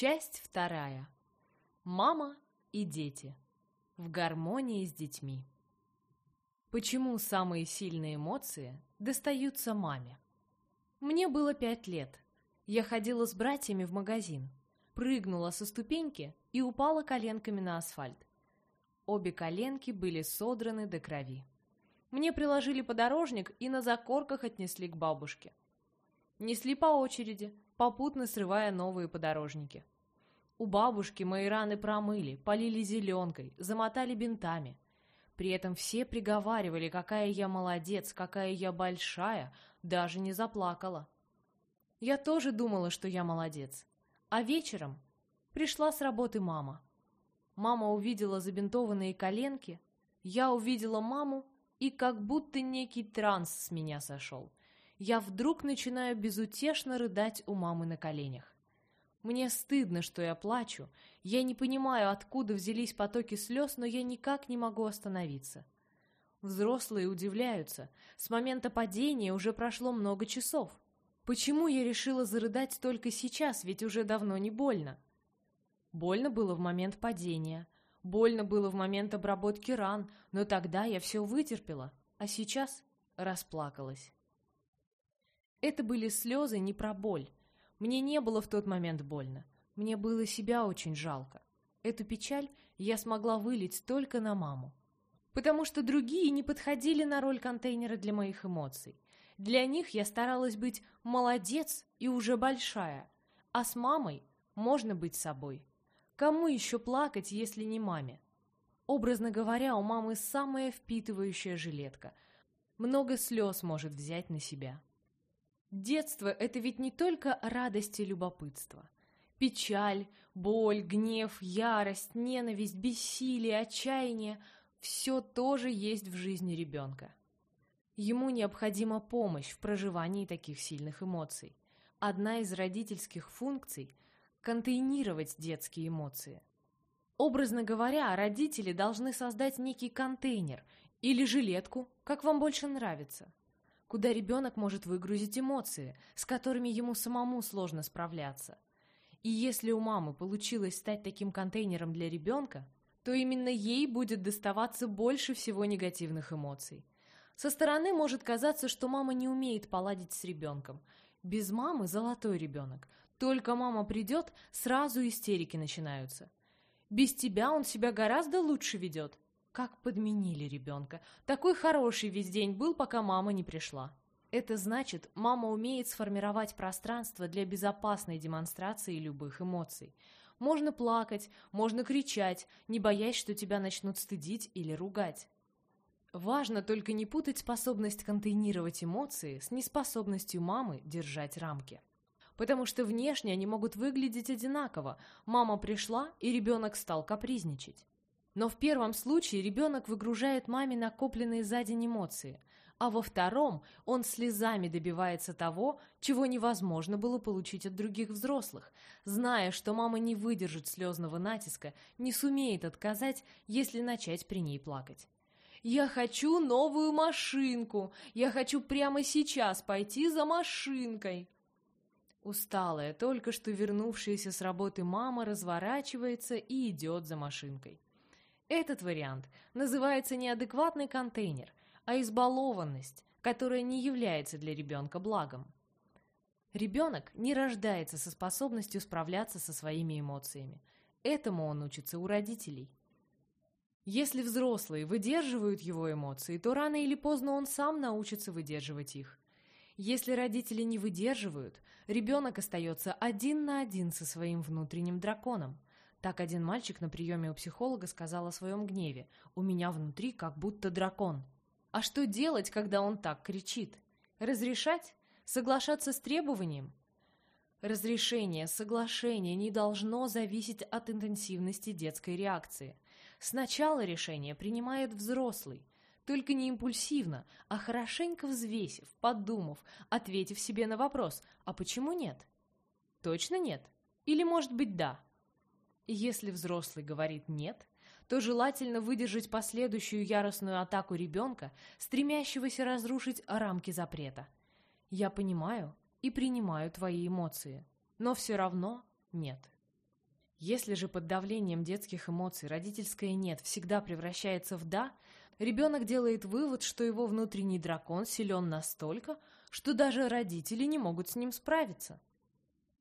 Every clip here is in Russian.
Часть вторая. Мама и дети. В гармонии с детьми. Почему самые сильные эмоции достаются маме? Мне было пять лет. Я ходила с братьями в магазин, прыгнула со ступеньки и упала коленками на асфальт. Обе коленки были содраны до крови. Мне приложили подорожник и на закорках отнесли к бабушке. Несли по очереди, попутно срывая новые подорожники. У бабушки мои раны промыли, полили зеленкой, замотали бинтами. При этом все приговаривали, какая я молодец, какая я большая, даже не заплакала. Я тоже думала, что я молодец. А вечером пришла с работы мама. Мама увидела забинтованные коленки, я увидела маму, и как будто некий транс с меня сошел. Я вдруг начинаю безутешно рыдать у мамы на коленях. Мне стыдно, что я плачу. Я не понимаю, откуда взялись потоки слез, но я никак не могу остановиться. Взрослые удивляются. С момента падения уже прошло много часов. Почему я решила зарыдать только сейчас, ведь уже давно не больно? Больно было в момент падения. Больно было в момент обработки ран, но тогда я все вытерпела, а сейчас расплакалась. Это были слезы не про боль, мне не было в тот момент больно. Мне было себя очень жалко. Эту печаль я смогла вылить только на маму. Потому что другие не подходили на роль контейнера для моих эмоций. Для них я старалась быть молодец и уже большая. А с мамой можно быть собой. Кому еще плакать, если не маме? Образно говоря, у мамы самая впитывающая жилетка. Много слез может взять на себя. Детство — это ведь не только радость и любопытство. Печаль, боль, гнев, ярость, ненависть, бессилие, отчаяние — все тоже есть в жизни ребенка. Ему необходима помощь в проживании таких сильных эмоций. Одна из родительских функций — контейнировать детские эмоции. Образно говоря, родители должны создать некий контейнер или жилетку, как вам больше нравится — куда ребенок может выгрузить эмоции, с которыми ему самому сложно справляться. И если у мамы получилось стать таким контейнером для ребенка, то именно ей будет доставаться больше всего негативных эмоций. Со стороны может казаться, что мама не умеет поладить с ребенком. Без мамы золотой ребенок. Только мама придет, сразу истерики начинаются. Без тебя он себя гораздо лучше ведет. Как подменили ребенка. Такой хороший весь день был, пока мама не пришла. Это значит, мама умеет сформировать пространство для безопасной демонстрации любых эмоций. Можно плакать, можно кричать, не боясь, что тебя начнут стыдить или ругать. Важно только не путать способность контейнировать эмоции с неспособностью мамы держать рамки. Потому что внешне они могут выглядеть одинаково. Мама пришла, и ребенок стал капризничать. Но в первом случае ребенок выгружает маме накопленные за день эмоции, а во втором он слезами добивается того, чего невозможно было получить от других взрослых, зная, что мама не выдержит слезного натиска, не сумеет отказать, если начать при ней плакать. «Я хочу новую машинку! Я хочу прямо сейчас пойти за машинкой!» Усталая, только что вернувшаяся с работы мама разворачивается и идет за машинкой. Этот вариант называется неадекватный контейнер, а избалованность, которая не является для ребенка благом. Ребенок не рождается со способностью справляться со своими эмоциями. Этому он учится у родителей. Если взрослые выдерживают его эмоции, то рано или поздно он сам научится выдерживать их. Если родители не выдерживают, ребенок остается один на один со своим внутренним драконом – так один мальчик на приеме у психолога сказал о своем гневе. «У меня внутри как будто дракон». А что делать, когда он так кричит? Разрешать? Соглашаться с требованием? Разрешение, соглашение не должно зависеть от интенсивности детской реакции. Сначала решение принимает взрослый, только не импульсивно, а хорошенько взвесив, подумав, ответив себе на вопрос «А почему нет?» Точно нет? Или может быть да? Если взрослый говорит «нет», то желательно выдержать последующую яростную атаку ребенка, стремящегося разрушить рамки запрета. Я понимаю и принимаю твои эмоции, но все равно нет. Если же под давлением детских эмоций родительское «нет» всегда превращается в «да», ребенок делает вывод, что его внутренний дракон силен настолько, что даже родители не могут с ним справиться.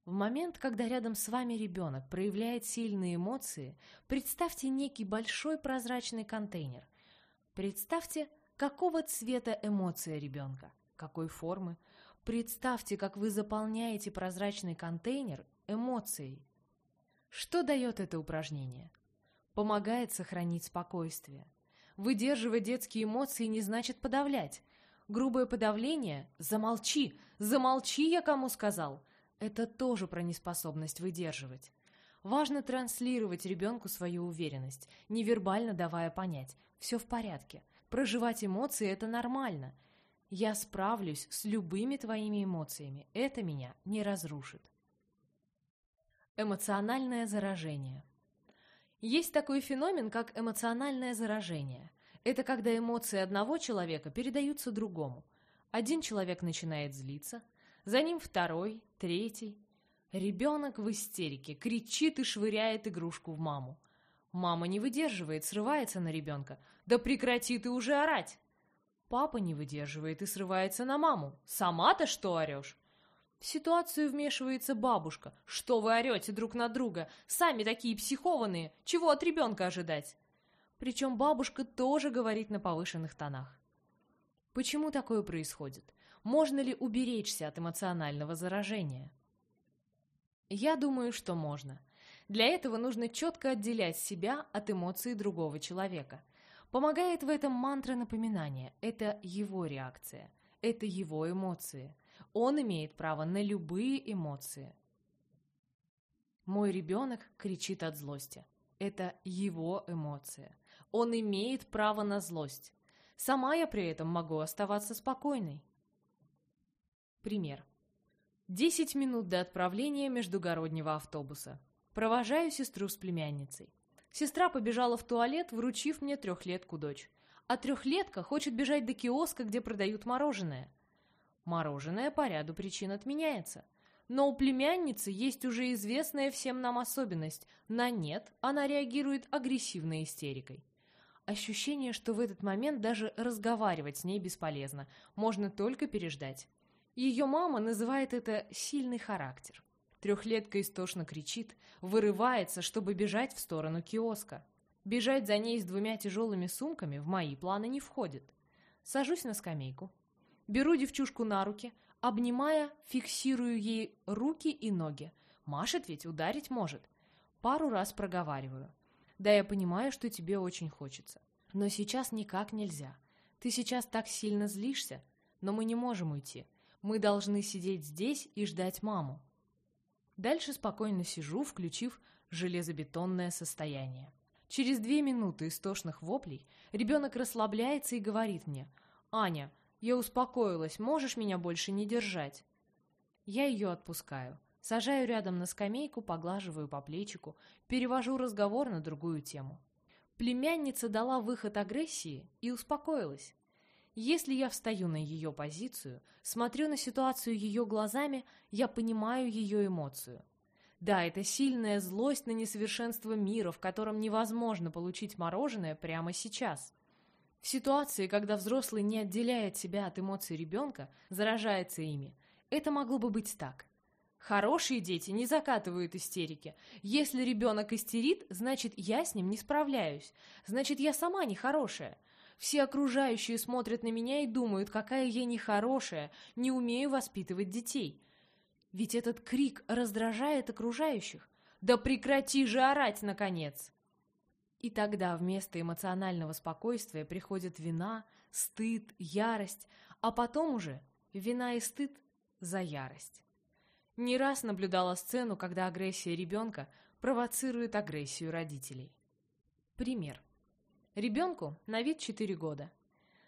В момент, когда рядом с вами ребенок проявляет сильные эмоции, представьте некий большой прозрачный контейнер. Представьте, какого цвета эмоция ребенка, какой формы. Представьте, как вы заполняете прозрачный контейнер эмоцией. Что дает это упражнение? Помогает сохранить спокойствие. Выдерживать детские эмоции не значит подавлять. Грубое подавление «замолчи», «замолчи, я кому сказал» — это тоже про неспособность выдерживать. Важно транслировать ребенку свою уверенность, невербально давая понять «все в порядке». Проживать эмоции — это нормально. Я справлюсь с любыми твоими эмоциями, это меня не разрушит. Эмоциональное заражение. Есть такой феномен, как эмоциональное заражение. Это когда эмоции одного человека передаются другому. Один человек начинает злиться, за ним второй, третий. Ребенок в истерике, кричит и швыряет игрушку в маму. Мама не выдерживает, срывается на ребенка. «Да прекрати ты уже орать!» Папа не выдерживает и срывается на маму. «Сама-то что орешь?» В ситуацию вмешивается бабушка. «Что вы орете друг на друга? Сами такие психованные! Чего от ребенка ожидать?» Причем бабушка тоже говорит на повышенных тонах. Почему такое происходит? Можно ли уберечься от эмоционального заражения? Я думаю, что можно. Для этого нужно четко отделять себя от эмоций другого человека. Помогает в этом мантра напоминания. Это его реакция. Это его эмоции. Он имеет право на любые эмоции. Мой ребенок кричит от злости. Это его эмоция. Он имеет право на злость. Сама я при этом могу оставаться спокойной. Пример. Десять минут до отправления междугороднего автобуса. Провожаю сестру с племянницей. Сестра побежала в туалет, вручив мне трехлетку дочь. А трехлетка хочет бежать до киоска, где продают мороженое. Мороженое по ряду причин отменяется. Но у племянницы есть уже известная всем нам особенность. На «нет» она реагирует агрессивной истерикой. Ощущение, что в этот момент даже разговаривать с ней бесполезно, можно только переждать. Ее мама называет это «сильный характер». Трехлетка истошно кричит, вырывается, чтобы бежать в сторону киоска. Бежать за ней с двумя тяжелыми сумками в мои планы не входит. Сажусь на скамейку, Беру девчушку на руки, обнимая, фиксирую ей руки и ноги. Машет ведь, ударить может. Пару раз проговариваю. Да, я понимаю, что тебе очень хочется. Но сейчас никак нельзя. Ты сейчас так сильно злишься, но мы не можем уйти. Мы должны сидеть здесь и ждать маму. Дальше спокойно сижу, включив железобетонное состояние. Через две минуты истошных воплей ребенок расслабляется и говорит мне, «Аня, я успокоилась, можешь меня больше не держать?» Я ее отпускаю. Сажаю рядом на скамейку, поглаживаю по плечику, перевожу разговор на другую тему. Племянница дала выход агрессии и успокоилась. Если я встаю на ее позицию, смотрю на ситуацию ее глазами, я понимаю ее эмоцию. Да, это сильная злость на несовершенство мира, в котором невозможно получить мороженое прямо сейчас. В ситуации, когда взрослый не отделяет себя от эмоций ребенка, заражается ими, это могло бы быть так. Хорошие дети не закатывают истерики. Если ребенок истерит, значит, я с ним не справляюсь. Значит, я сама нехорошая. Все окружающие смотрят на меня и думают, какая я нехорошая, не умею воспитывать детей. Ведь этот крик раздражает окружающих. Да прекрати же орать, наконец! И тогда вместо эмоционального спокойствия приходит вина, стыд, ярость, а потом уже вина и стыд за ярость. Не раз наблюдала сцену, когда агрессия ребенка провоцирует агрессию родителей. Пример. Ребенку на вид 4 года.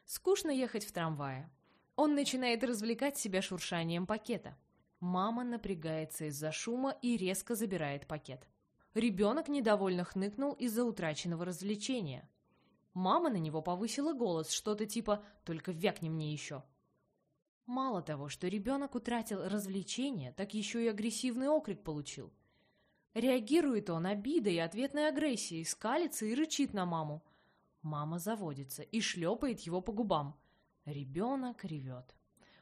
Скучно ехать в трамвае. Он начинает развлекать себя шуршанием пакета. Мама напрягается из-за шума и резко забирает пакет. Ребенок недовольно хныкнул из-за утраченного развлечения. Мама на него повысила голос, что-то типа «только вякни мне еще». Мало того, что ребенок утратил развлечение, так еще и агрессивный окрик получил. Реагирует он обидой и ответной агрессией, скалится и рычит на маму. Мама заводится и шлепает его по губам. Ребенок ревет.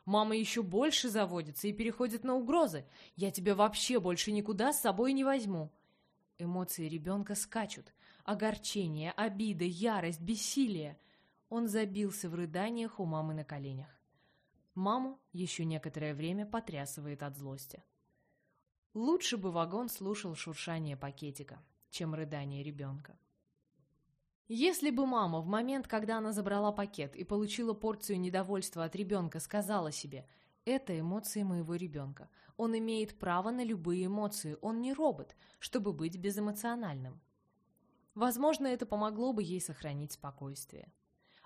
Мама еще больше заводится и переходит на угрозы. «Я тебя вообще больше никуда с собой не возьму». Эмоции ребенка скачут. Огорчение, обида, ярость, бессилие. Он забился в рыданиях у мамы на коленях. Маму еще некоторое время потрясывает от злости. Лучше бы вагон слушал шуршание пакетика, чем рыдание ребенка. Если бы мама в момент, когда она забрала пакет и получила порцию недовольства от ребенка, сказала себе «Это эмоции моего ребенка. Он имеет право на любые эмоции. Он не робот, чтобы быть безэмоциональным». Возможно, это помогло бы ей сохранить спокойствие.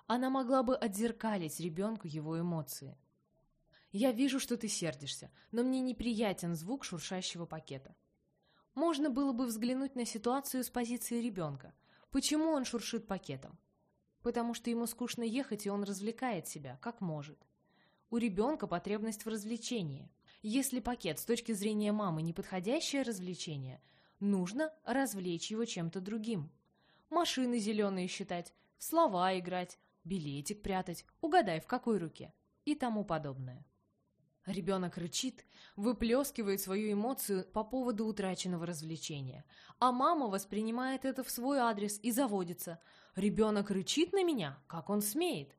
Она могла бы отзеркалить ребенку его эмоции. «Я вижу, что ты сердишься, но мне неприятен звук шуршащего пакета». Можно было бы взглянуть на ситуацию с позиции ребенка – Почему он шуршит пакетом? Потому что ему скучно ехать, и он развлекает себя, как может. У ребенка потребность в развлечении. Если пакет с точки зрения мамы неподходящее развлечение, нужно развлечь его чем-то другим. Машины зеленые считать, в слова играть, билетик прятать, угадай, в какой руке и тому подобное. Ребенок рычит, выплескивает свою эмоцию по поводу утраченного развлечения, а мама воспринимает это в свой адрес и заводится. Ребенок рычит на меня, как он смеет.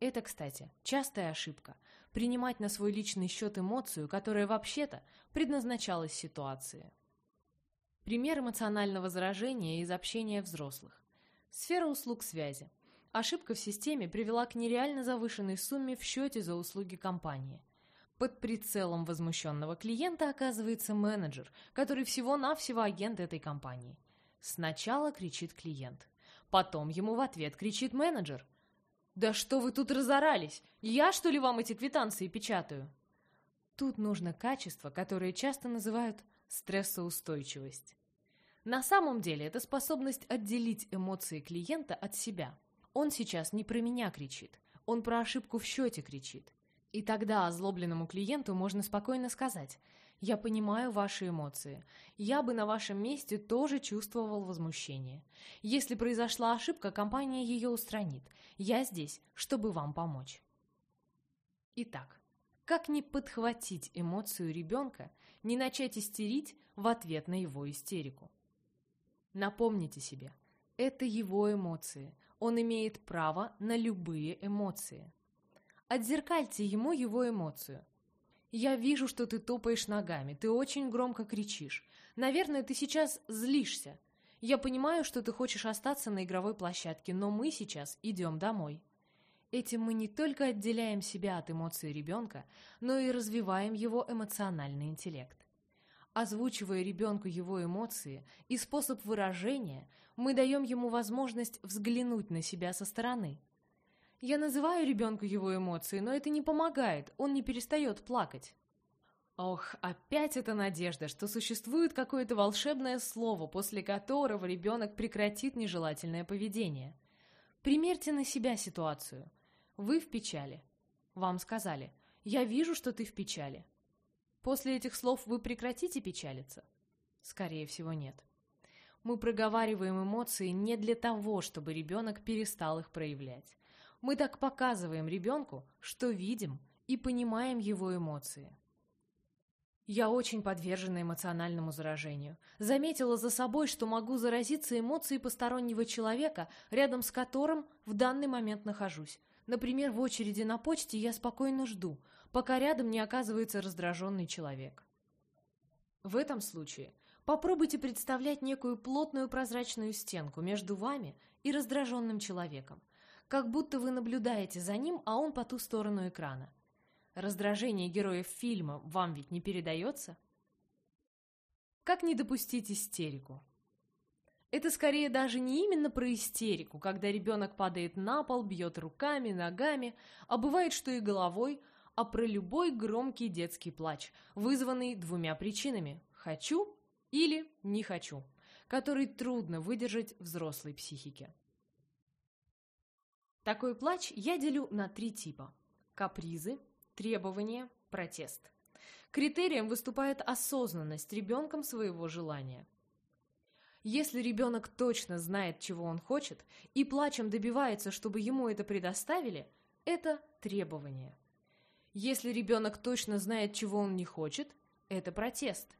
Это, кстати, частая ошибка – принимать на свой личный счет эмоцию, которая вообще-то предназначалась ситуации. Пример эмоционального заражения из общения взрослых. Сфера услуг связи. Ошибка в системе привела к нереально завышенной сумме в счете за услуги компании – под прицелом возмущенного клиента оказывается менеджер, который всего-навсего агент этой компании. Сначала кричит клиент. Потом ему в ответ кричит менеджер. «Да что вы тут разорались? Я, что ли, вам эти квитанции печатаю?» Тут нужно качество, которое часто называют стрессоустойчивость. На самом деле это способность отделить эмоции клиента от себя. Он сейчас не про меня кричит, он про ошибку в счете кричит. И тогда озлобленному клиенту можно спокойно сказать «Я понимаю ваши эмоции. Я бы на вашем месте тоже чувствовал возмущение. Если произошла ошибка, компания ее устранит. Я здесь, чтобы вам помочь». Итак, как не подхватить эмоцию ребенка, не начать истерить в ответ на его истерику? Напомните себе, это его эмоции. Он имеет право на любые эмоции. Отзеркальте ему его эмоцию. «Я вижу, что ты топаешь ногами, ты очень громко кричишь. Наверное, ты сейчас злишься. Я понимаю, что ты хочешь остаться на игровой площадке, но мы сейчас идем домой». Этим мы не только отделяем себя от эмоций ребенка, но и развиваем его эмоциональный интеллект. Озвучивая ребенку его эмоции и способ выражения, мы даем ему возможность взглянуть на себя со стороны – я называю ребенку его эмоции, но это не помогает, он не перестает плакать. Ох, опять эта надежда, что существует какое-то волшебное слово, после которого ребенок прекратит нежелательное поведение. Примерьте на себя ситуацию. Вы в печали. Вам сказали «Я вижу, что ты в печали». После этих слов вы прекратите печалиться? Скорее всего, нет. Мы проговариваем эмоции не для того, чтобы ребенок перестал их проявлять. Мы так показываем ребенку, что видим и понимаем его эмоции. Я очень подвержена эмоциональному заражению. Заметила за собой, что могу заразиться эмоцией постороннего человека, рядом с которым в данный момент нахожусь. Например, в очереди на почте я спокойно жду, пока рядом не оказывается раздраженный человек. В этом случае попробуйте представлять некую плотную прозрачную стенку между вами и раздраженным человеком – как будто вы наблюдаете за ним, а он по ту сторону экрана. Раздражение героев фильма вам ведь не передается? Как не допустить истерику? Это скорее даже не именно про истерику, когда ребенок падает на пол, бьет руками, ногами, а бывает, что и головой, а про любой громкий детский плач, вызванный двумя причинами «хочу» или «не хочу», который трудно выдержать взрослой психике. Такой плач я делю на три типа. Капризы, требования, протест. Критерием выступает осознанность ребенком своего желания. Если ребенок точно знает, чего он хочет, и плачем добивается, чтобы ему это предоставили, это требование. Если ребенок точно знает, чего он не хочет, это протест.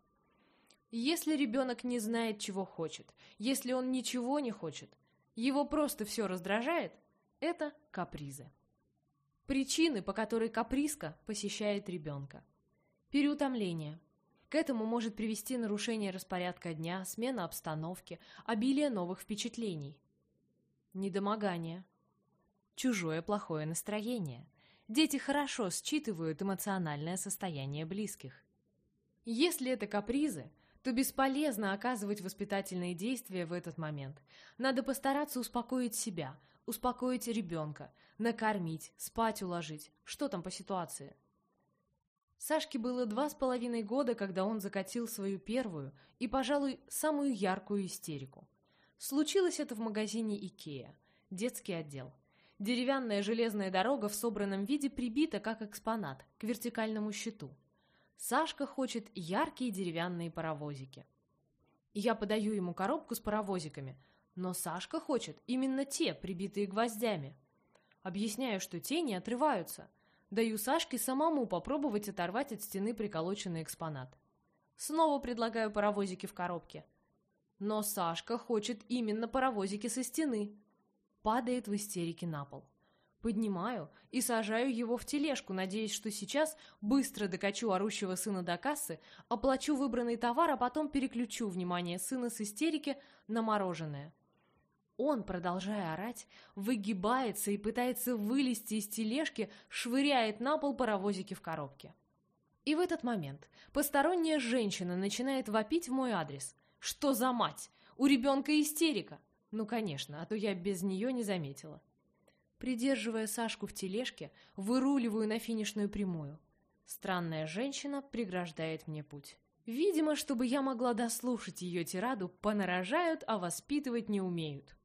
Если ребенок не знает, чего хочет, если он ничего не хочет, его просто все раздражает, это капризы. Причины, по которой капризка посещает ребенка. Переутомление. К этому может привести нарушение распорядка дня, смена обстановки, обилие новых впечатлений. Недомогание. Чужое плохое настроение. Дети хорошо считывают эмоциональное состояние близких. Если это капризы, то бесполезно оказывать воспитательные действия в этот момент. Надо постараться успокоить себя, успокоить ребенка, накормить, спать уложить. Что там по ситуации? Сашке было два с половиной года, когда он закатил свою первую и, пожалуй, самую яркую истерику. Случилось это в магазине «Икеа», детский отдел. Деревянная железная дорога в собранном виде прибита как экспонат к вертикальному щиту. Сашка хочет яркие деревянные паровозики. Я подаю ему коробку с паровозиками, но Сашка хочет именно те, прибитые гвоздями. Объясняю, что те не отрываются. Даю Сашке самому попробовать оторвать от стены приколоченный экспонат. Снова предлагаю паровозики в коробке. Но Сашка хочет именно паровозики со стены падает в истерике на пол. Поднимаю и сажаю его в тележку, надеясь, что сейчас быстро докачу орущего сына до кассы, оплачу выбранный товар, а потом переключу внимание сына с истерики на мороженое. Он, продолжая орать, выгибается и пытается вылезти из тележки, швыряет на пол паровозики в коробке. И в этот момент посторонняя женщина начинает вопить в мой адрес. «Что за мать? У ребенка истерика!» Ну, конечно, а то я без нее не заметила. Придерживая Сашку в тележке, выруливаю на финишную прямую. Странная женщина преграждает мне путь. Видимо, чтобы я могла дослушать ее тираду, понарожают, а воспитывать не умеют.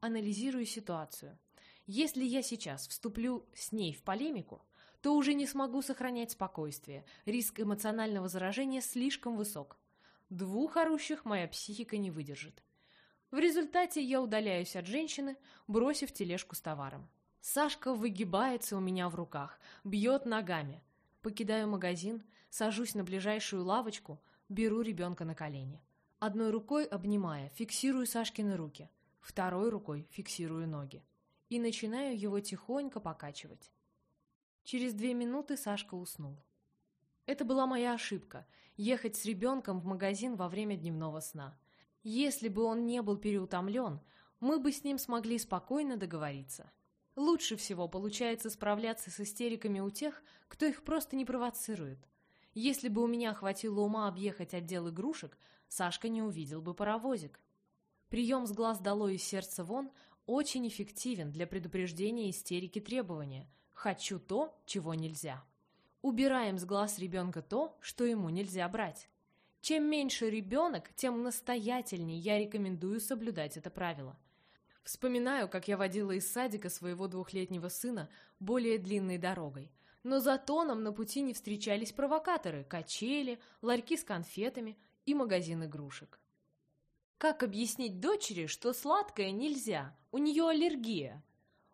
Анализирую ситуацию. Если я сейчас вступлю с ней в полемику, то уже не смогу сохранять спокойствие. Риск эмоционального заражения слишком высок. Двух орущих моя психика не выдержит. В результате я удаляюсь от женщины, бросив тележку с товаром. Сашка выгибается у меня в руках, бьет ногами. Покидаю магазин, сажусь на ближайшую лавочку, беру ребенка на колени. Одной рукой обнимая, фиксирую Сашкины руки, второй рукой фиксирую ноги. И начинаю его тихонько покачивать. Через две минуты Сашка уснул. Это была моя ошибка – ехать с ребенком в магазин во время дневного сна. Если бы он не был переутомлен, мы бы с ним смогли спокойно договориться. Лучше всего получается справляться с истериками у тех, кто их просто не провоцирует. Если бы у меня хватило ума объехать отдел игрушек, Сашка не увидел бы паровозик. Прием с глаз долой и сердца вон очень эффективен для предупреждения истерики требования «хочу то, чего нельзя». Убираем с глаз ребенка то, что ему нельзя брать. Чем меньше ребенок, тем настоятельнее я рекомендую соблюдать это правило. Вспоминаю, как я водила из садика своего двухлетнего сына более длинной дорогой. Но зато нам на пути не встречались провокаторы, качели, ларьки с конфетами и магазин игрушек. Как объяснить дочери, что сладкое нельзя, у нее аллергия?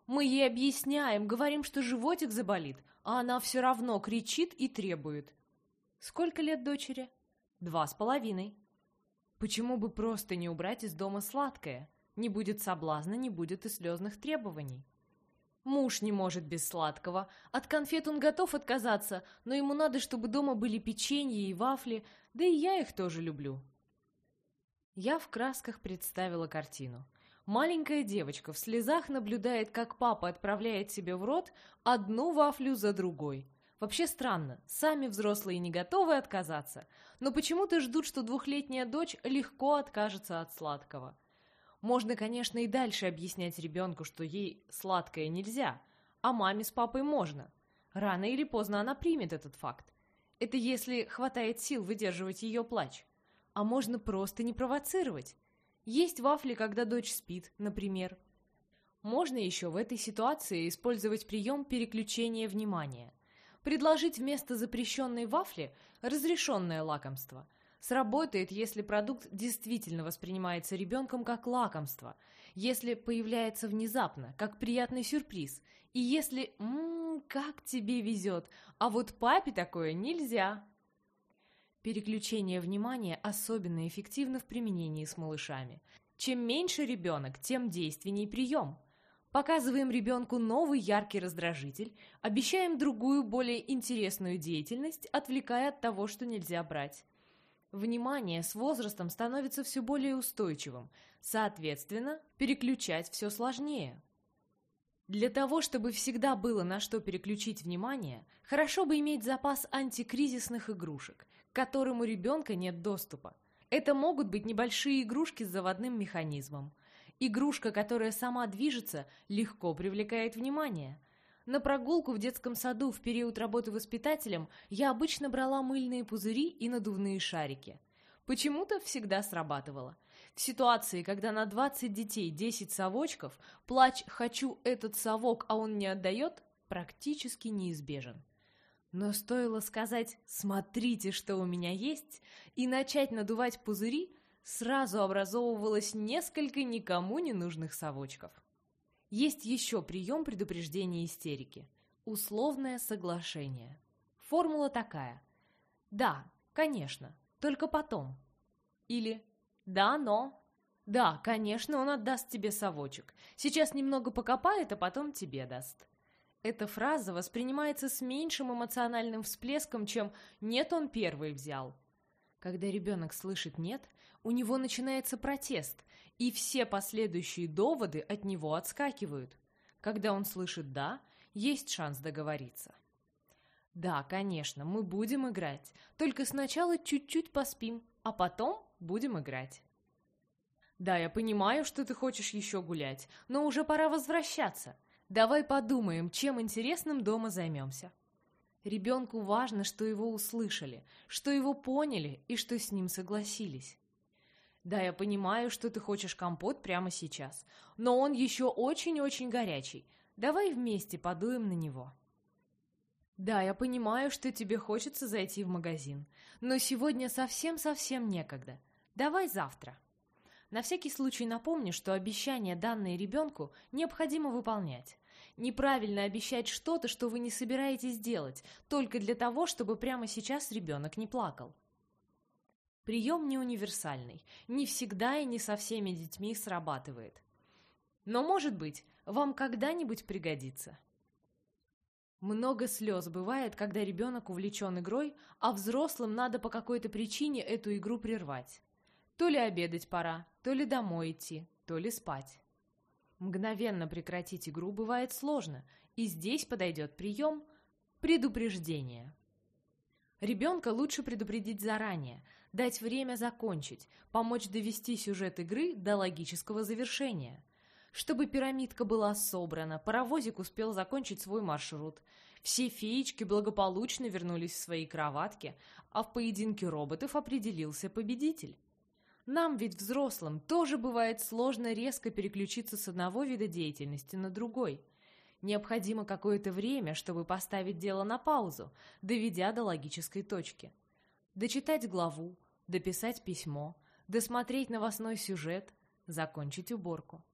Мы ей объясняем, говорим, что животик заболит, а она все равно кричит и требует. Сколько лет дочери? Два с половиной. Почему бы просто не убрать из дома сладкое? Не будет соблазна, не будет и слезных требований. Муж не может без сладкого. От конфет он готов отказаться, но ему надо, чтобы дома были печенье и вафли, да и я их тоже люблю. Я в красках представила картину. Маленькая девочка в слезах наблюдает, как папа отправляет себе в рот одну вафлю за другой. Вообще странно, сами взрослые не готовы отказаться, но почему-то ждут, что двухлетняя дочь легко откажется от сладкого. Можно, конечно, и дальше объяснять ребенку, что ей сладкое нельзя, а маме с папой можно. Рано или поздно она примет этот факт. Это если хватает сил выдерживать ее плач. А можно просто не провоцировать. Есть вафли, когда дочь спит, например. Можно еще в этой ситуации использовать прием переключения внимания – предложить вместо запрещенной вафли разрешенное лакомство. Сработает, если продукт действительно воспринимается ребенком как лакомство, если появляется внезапно, как приятный сюрприз, и если «ммм, как тебе везет, а вот папе такое нельзя». Переключение внимания особенно эффективно в применении с малышами. Чем меньше ребенок, тем действенней прием. Показываем ребенку новый яркий раздражитель, обещаем другую, более интересную деятельность, отвлекая от того, что нельзя брать. Внимание с возрастом становится все более устойчивым, соответственно, переключать все сложнее. Для того, чтобы всегда было на что переключить внимание, хорошо бы иметь запас антикризисных игрушек, к которым ребенка нет доступа. Это могут быть небольшие игрушки с заводным механизмом. Игрушка, которая сама движется, легко привлекает внимание – на прогулку в детском саду в период работы воспитателем я обычно брала мыльные пузыри и надувные шарики. Почему-то всегда срабатывало. В ситуации, когда на 20 детей 10 совочков, плач «хочу этот совок, а он не отдает» практически неизбежен. Но стоило сказать «смотрите, что у меня есть» и начать надувать пузыри, сразу образовывалось несколько никому не нужных совочков. Есть еще прием предупреждения истерики. Условное соглашение. Формула такая. Да, конечно, только потом. Или да, но... Да, конечно, он отдаст тебе совочек. Сейчас немного покопает, а потом тебе даст. Эта фраза воспринимается с меньшим эмоциональным всплеском, чем «нет, он первый взял». Когда ребенок слышит «нет», у него начинается протест, и все последующие доводы от него отскакивают. Когда он слышит «да», есть шанс договориться. Да, конечно, мы будем играть, только сначала чуть-чуть поспим, а потом будем играть. Да, я понимаю, что ты хочешь еще гулять, но уже пора возвращаться. Давай подумаем, чем интересным дома займемся. Ребенку важно, что его услышали, что его поняли и что с ним согласились. Да, я понимаю, что ты хочешь компот прямо сейчас, но он еще очень-очень горячий. Давай вместе подуем на него. Да, я понимаю, что тебе хочется зайти в магазин, но сегодня совсем-совсем некогда. Давай завтра. На всякий случай напомню, что обещания, данные ребенку, необходимо выполнять. Неправильно обещать что-то, что вы не собираетесь делать, только для того, чтобы прямо сейчас ребенок не плакал. Прием не универсальный, не всегда и не со всеми детьми срабатывает. Но, может быть, вам когда-нибудь пригодится. Много слез бывает, когда ребенок увлечен игрой, а взрослым надо по какой-то причине эту игру прервать. То ли обедать пора, то ли домой идти, то ли спать. Мгновенно прекратить игру бывает сложно, и здесь подойдет прием предупреждения. Ребенка лучше предупредить заранее, дать время закончить, помочь довести сюжет игры до логического завершения. Чтобы пирамидка была собрана, паровозик успел закончить свой маршрут. Все феечки благополучно вернулись в свои кроватки, а в поединке роботов определился победитель. Нам ведь взрослым тоже бывает сложно резко переключиться с одного вида деятельности на другой – Необходимо какое-то время, чтобы поставить дело на паузу, доведя до логической точки. Дочитать главу, дописать письмо, досмотреть новостной сюжет, закончить уборку.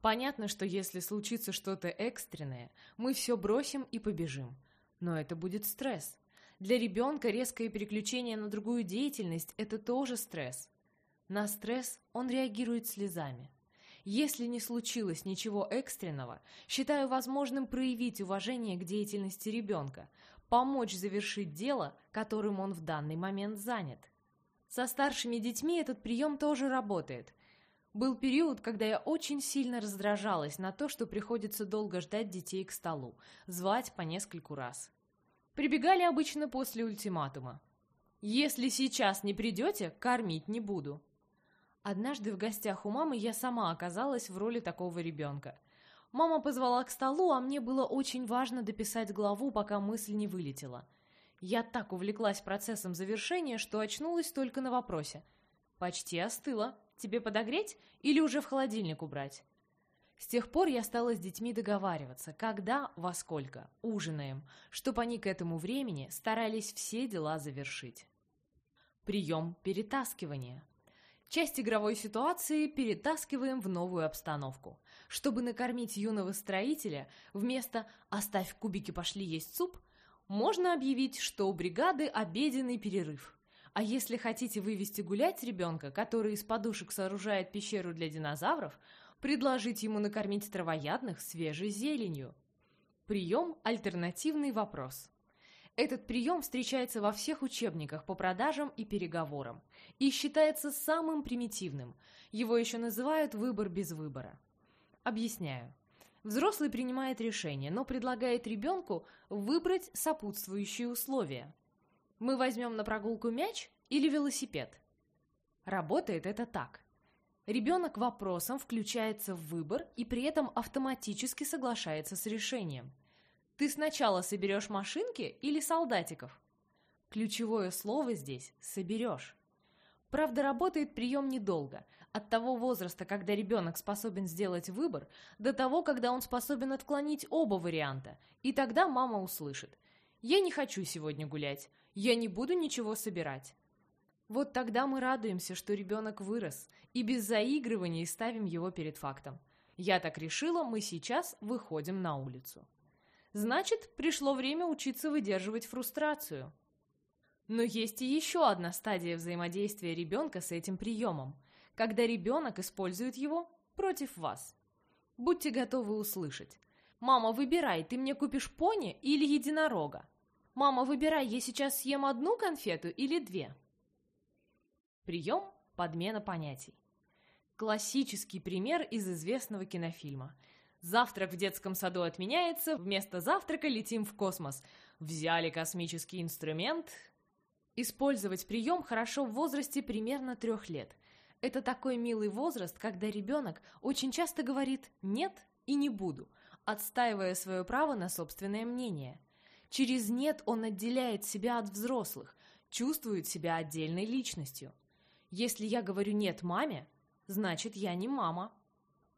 Понятно, что если случится что-то экстренное, мы все бросим и побежим. Но это будет стресс. Для ребенка резкое переключение на другую деятельность – это тоже стресс. На стресс он реагирует слезами. Если не случилось ничего экстренного, считаю возможным проявить уважение к деятельности ребенка, помочь завершить дело, которым он в данный момент занят. Со старшими детьми этот прием тоже работает. Был период, когда я очень сильно раздражалась на то, что приходится долго ждать детей к столу, звать по нескольку раз. Прибегали обычно после ультиматума. «Если сейчас не придете, кормить не буду». Однажды в гостях у мамы я сама оказалась в роли такого ребенка. Мама позвала к столу, а мне было очень важно дописать главу, пока мысль не вылетела. Я так увлеклась процессом завершения, что очнулась только на вопросе. «Почти остыла. Тебе подогреть или уже в холодильник убрать?» С тех пор я стала с детьми договариваться, когда, во сколько, ужинаем, чтобы они к этому времени старались все дела завершить. Прием перетаскивания. Часть игровой ситуации перетаскиваем в новую обстановку. Чтобы накормить юного строителя, вместо «оставь кубики, пошли есть суп», можно объявить, что у бригады обеденный перерыв. А если хотите вывести гулять ребенка, который из подушек сооружает пещеру для динозавров, предложить ему накормить травоядных свежей зеленью. Прием «Альтернативный вопрос». Этот прием встречается во всех учебниках по продажам и переговорам и считается самым примитивным. Его еще называют «выбор без выбора». Объясняю. Взрослый принимает решение, но предлагает ребенку выбрать сопутствующие условия. Мы возьмем на прогулку мяч или велосипед? Работает это так. Ребенок вопросом включается в выбор и при этом автоматически соглашается с решением. Ты сначала соберешь машинки или солдатиков? Ключевое слово здесь «соберешь». Правда, работает прием недолго, от того возраста, когда ребенок способен сделать выбор, до того, когда он способен отклонить оба варианта, и тогда мама услышит «Я не хочу сегодня гулять, я не буду ничего собирать. Вот тогда мы радуемся, что ребенок вырос, и без заигрываний ставим его перед фактом. Я так решила, мы сейчас выходим на улицу. Значит, пришло время учиться выдерживать фрустрацию. Но есть и еще одна стадия взаимодействия ребенка с этим приемом, когда ребенок использует его против вас. Будьте готовы услышать. «Мама, выбирай, ты мне купишь пони или единорога?» «Мама, выбирай, я сейчас съем одну конфету или две?» Прием – подмена понятий. Классический пример из известного кинофильма. Завтрак в детском саду отменяется, вместо завтрака летим в космос. Взяли космический инструмент. Использовать прием хорошо в возрасте примерно трех лет. Это такой милый возраст, когда ребенок очень часто говорит «нет» и «не буду», отстаивая свое право на собственное мнение – Через «нет» он отделяет себя от взрослых, чувствует себя отдельной личностью. Если я говорю «нет» маме, значит, я не мама.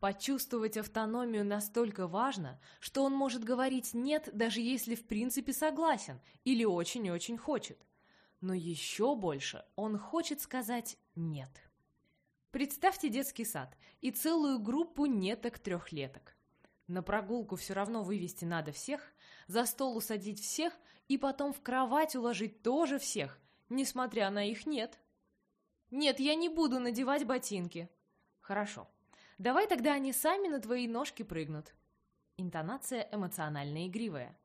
Почувствовать автономию настолько важно, что он может говорить «нет», даже если в принципе согласен или очень-очень хочет. Но еще больше он хочет сказать «нет». Представьте детский сад и целую группу неток-трехлеток. На прогулку все равно вывести надо всех, за стол усадить всех и потом в кровать уложить тоже всех, несмотря на их нет. Нет, я не буду надевать ботинки. Хорошо. Давай тогда они сами на твои ножки прыгнут. Интонация эмоционально игривая.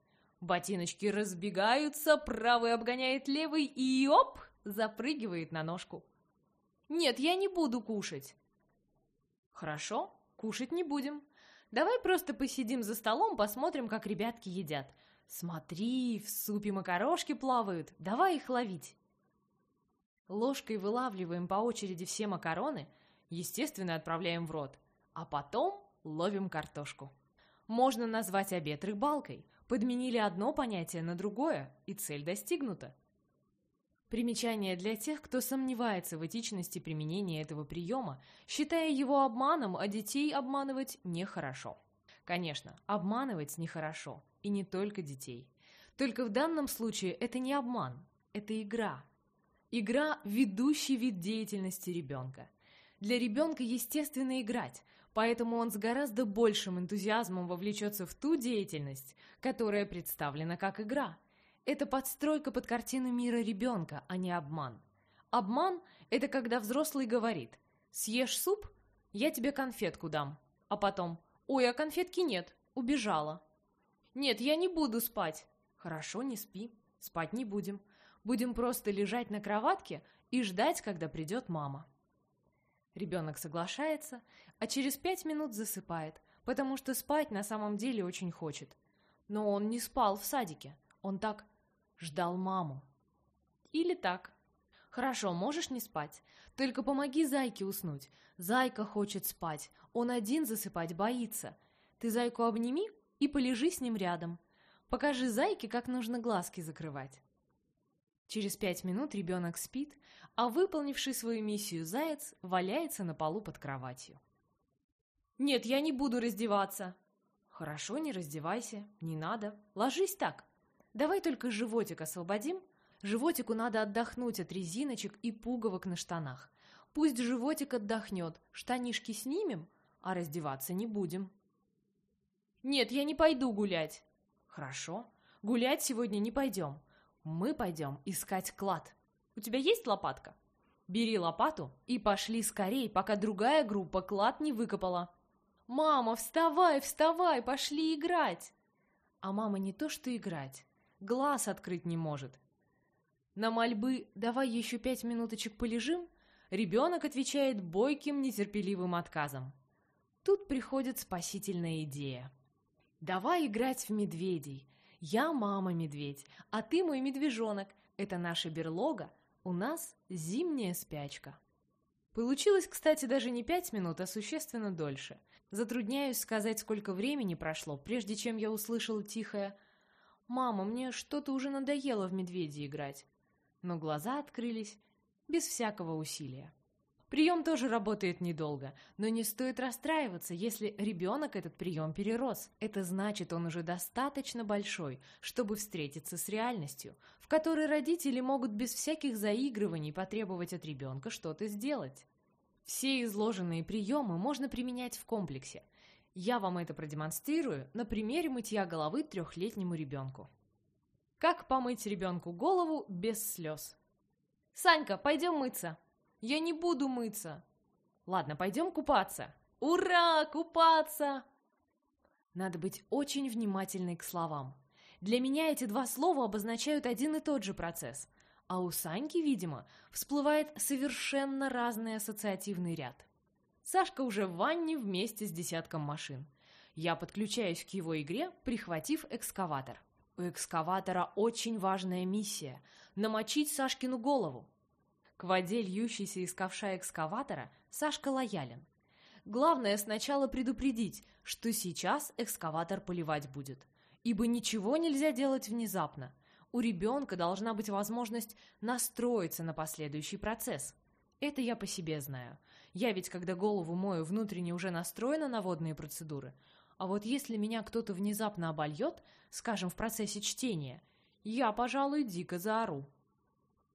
Ботиночки разбегаются, правый обгоняет левый и оп, запрыгивает на ножку. Нет, я не буду кушать. Хорошо, кушать не будем. Давай просто посидим за столом, посмотрим, как ребятки едят. Смотри, в супе макарошки плавают, давай их ловить. Ложкой вылавливаем по очереди все макароны, естественно, отправляем в рот, а потом ловим картошку. Можно назвать обед рыбалкой. Подменили одно понятие на другое, и цель достигнута. Примечание для тех, кто сомневается в этичности применения этого приема, считая его обманом, а детей обманывать нехорошо. Конечно, обманывать нехорошо, и не только детей. Только в данном случае это не обман, это игра. Игра – ведущий вид деятельности ребенка. Для ребенка естественно играть, поэтому он с гораздо большим энтузиазмом вовлечется в ту деятельность, которая представлена как игра – это подстройка под картину мира ребенка, а не обман. Обман – это когда взрослый говорит «Съешь суп? Я тебе конфетку дам». А потом «Ой, а конфетки нет, убежала». «Нет, я не буду спать». «Хорошо, не спи, спать не будем. Будем просто лежать на кроватке и ждать, когда придет мама». Ребенок соглашается, а через пять минут засыпает, потому что спать на самом деле очень хочет. Но он не спал в садике. Он так ждал маму. Или так. Хорошо, можешь не спать. Только помоги Зайке уснуть. Зайка хочет спать. Он один засыпать боится. Ты Зайку обними и полежи с ним рядом. Покажи Зайке, как нужно глазки закрывать. Через пять минут ребенок спит, а выполнивший свою миссию заяц валяется на полу под кроватью. «Нет, я не буду раздеваться!» «Хорошо, не раздевайся, не надо. Ложись так, Давай только животик освободим, Животику надо отдохнуть от резиночек и пуговок на штанах. Пусть животик отдохнет, штанишки снимем, а раздеваться не будем. Нет, я не пойду гулять. Хорошо, гулять сегодня не пойдем. Мы пойдем искать клад. У тебя есть лопатка? Бери лопату и пошли скорей, пока другая группа клад не выкопала. «Мама, вставай, вставай, пошли играть!» А мама не то что играть, глаз открыть не может. На мольбы «давай еще пять минуточек полежим» ребенок отвечает бойким, нетерпеливым отказом. Тут приходит спасительная идея. «Давай играть в медведей. Я мама-медведь, а ты мой медвежонок. Это наша берлога, у нас зимняя спячка». Получилось, кстати, даже не пять минут, а существенно дольше. Затрудняюсь сказать, сколько времени прошло, прежде чем я услышала тихое «Мама, мне что-то уже надоело в медведя играть». Но глаза открылись без всякого усилия. Прием тоже работает недолго, но не стоит расстраиваться, если ребенок этот прием перерос. Это значит, он уже достаточно большой, чтобы встретиться с реальностью, в которой родители могут без всяких заигрываний потребовать от ребенка что-то сделать. Все изложенные приемы можно применять в комплексе. Я вам это продемонстрирую на примере мытья головы трехлетнему ребенку. Как помыть ребенку голову без слез? «Санька, пойдем мыться!» «Я не буду мыться!» «Ладно, пойдем купаться!» «Ура! Купаться!» Надо быть очень внимательной к словам. Для меня эти два слова обозначают один и тот же процесс – а у Саньки, видимо, всплывает совершенно разный ассоциативный ряд. Сашка уже в ванне вместе с десятком машин. Я подключаюсь к его игре, прихватив экскаватор. У экскаватора очень важная миссия – намочить Сашкину голову. К воде, льющейся из ковша экскаватора, Сашка лоялен. Главное сначала предупредить, что сейчас экскаватор поливать будет. Ибо ничего нельзя делать внезапно у ребенка должна быть возможность настроиться на последующий процесс. Это я по себе знаю. Я ведь, когда голову мою, внутренне уже настроена на водные процедуры. А вот если меня кто-то внезапно обольет, скажем, в процессе чтения, я, пожалуй, дико заору.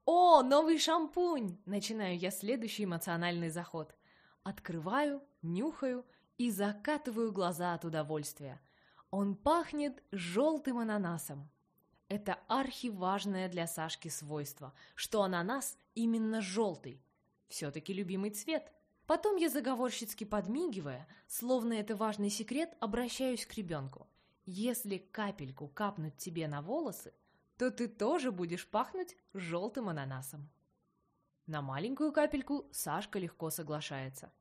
«О, новый шампунь!» Начинаю я следующий эмоциональный заход. Открываю, нюхаю и закатываю глаза от удовольствия. Он пахнет желтым ананасом. Это архиважное для Сашки свойство, что ананас именно желтый. Все-таки любимый цвет. Потом я заговорщицки подмигивая, словно это важный секрет, обращаюсь к ребенку. Если капельку капнуть тебе на волосы, то ты тоже будешь пахнуть желтым ананасом. На маленькую капельку Сашка легко соглашается.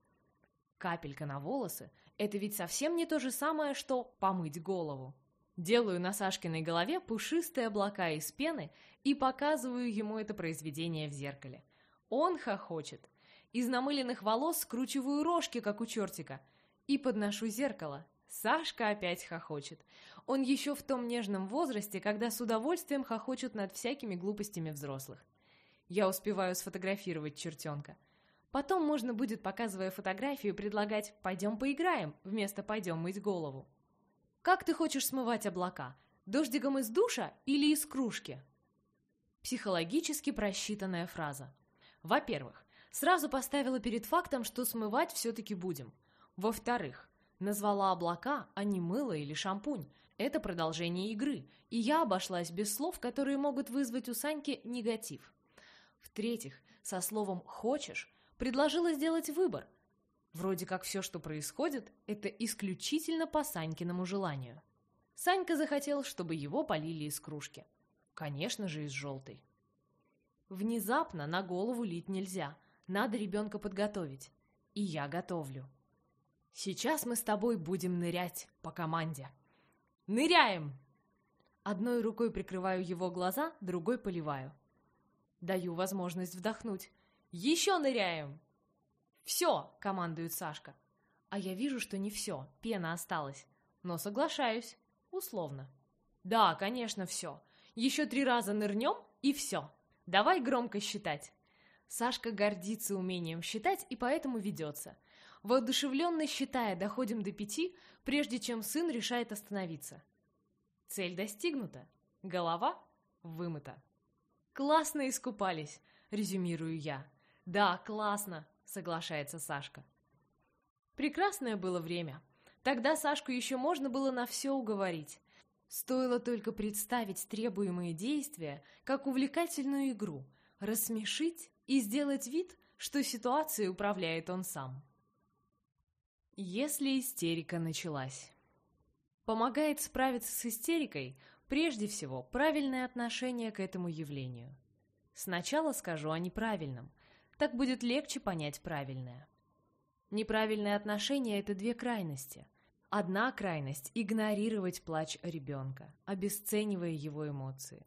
Капелька на волосы – это ведь совсем не то же самое, что помыть голову. Делаю на Сашкиной голове пушистые облака из пены и показываю ему это произведение в зеркале. Он хохочет. Из намыленных волос скручиваю рожки, как у чертика, и подношу зеркало. Сашка опять хохочет. Он еще в том нежном возрасте, когда с удовольствием хохочут над всякими глупостями взрослых. Я успеваю сфотографировать чертенка. Потом можно будет, показывая фотографию, предлагать «пойдем поиграем» вместо «пойдем мыть голову». Как ты хочешь смывать облака? Дождиком из душа или из кружки? Психологически просчитанная фраза. Во-первых, сразу поставила перед фактом, что смывать все-таки будем. Во-вторых, назвала облака, а не мыло или шампунь. Это продолжение игры, и я обошлась без слов, которые могут вызвать у Саньки негатив. В-третьих, со словом «хочешь» предложила сделать выбор, Вроде как все, что происходит, это исключительно по Санькиному желанию. Санька захотел, чтобы его полили из кружки. Конечно же, из желтой. Внезапно на голову лить нельзя. Надо ребенка подготовить. И я готовлю. Сейчас мы с тобой будем нырять по команде. Ныряем! Одной рукой прикрываю его глаза, другой поливаю. Даю возможность вдохнуть. Еще ныряем! «Все!» — командует Сашка. А я вижу, что не все, пена осталась. Но соглашаюсь. Условно. «Да, конечно, все. Еще три раза нырнем, и все. Давай громко считать». Сашка гордится умением считать и поэтому ведется. Воодушевленно считая, доходим до пяти, прежде чем сын решает остановиться. Цель достигнута. Голова вымыта. «Классно искупались», — резюмирую я. «Да, классно», — соглашается Сашка. Прекрасное было время. Тогда Сашку еще можно было на все уговорить. Стоило только представить требуемые действия, как увлекательную игру, рассмешить и сделать вид, что ситуацией управляет он сам. Если истерика началась. Помогает справиться с истерикой прежде всего правильное отношение к этому явлению. Сначала скажу о неправильном, так будет легче понять правильное. Неправильное отношение – это две крайности. Одна крайность – игнорировать плач ребенка, обесценивая его эмоции.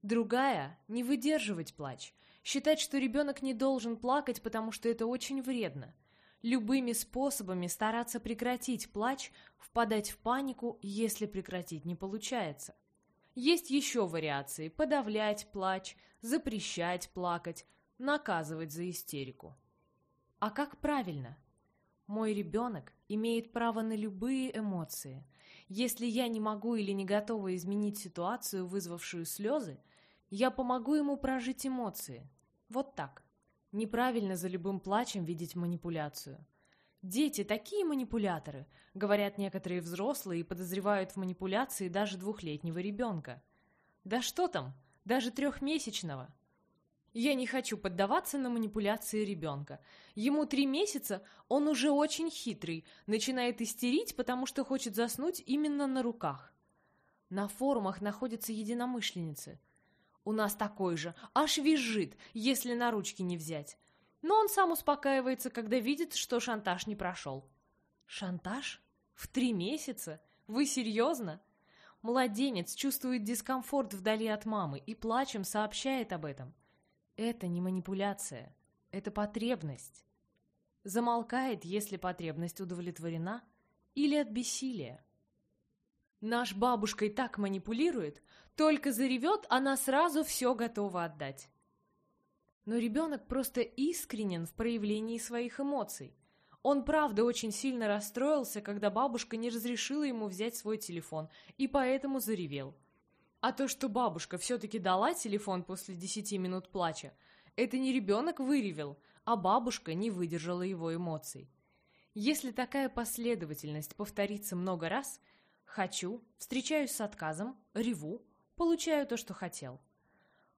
Другая – не выдерживать плач, считать, что ребенок не должен плакать, потому что это очень вредно. Любыми способами стараться прекратить плач, впадать в панику, если прекратить не получается. Есть еще вариации – подавлять плач, запрещать плакать, наказывать за истерику. А как правильно? Мой ребенок имеет право на любые эмоции. Если я не могу или не готова изменить ситуацию, вызвавшую слезы, я помогу ему прожить эмоции. Вот так. Неправильно за любым плачем видеть манипуляцию. Дети такие манипуляторы, говорят некоторые взрослые и подозревают в манипуляции даже двухлетнего ребенка. Да что там, даже трехмесячного. Я не хочу поддаваться на манипуляции ребенка. Ему три месяца, он уже очень хитрый, начинает истерить, потому что хочет заснуть именно на руках. На форумах находятся единомышленницы. У нас такой же, аж визжит, если на ручки не взять. Но он сам успокаивается, когда видит, что шантаж не прошел. Шантаж? В три месяца? Вы серьезно? Младенец чувствует дискомфорт вдали от мамы и плачем сообщает об этом. Это не манипуляция, это потребность. Замолкает, если потребность удовлетворена, или от бессилия. Наш бабушка и так манипулирует, только заревет, она сразу все готова отдать. Но ребенок просто искренен в проявлении своих эмоций. Он правда очень сильно расстроился, когда бабушка не разрешила ему взять свой телефон, и поэтому заревел. А то, что бабушка все-таки дала телефон после десяти минут плача, это не ребенок выревел, а бабушка не выдержала его эмоций. Если такая последовательность повторится много раз, хочу, встречаюсь с отказом, реву, получаю то, что хотел.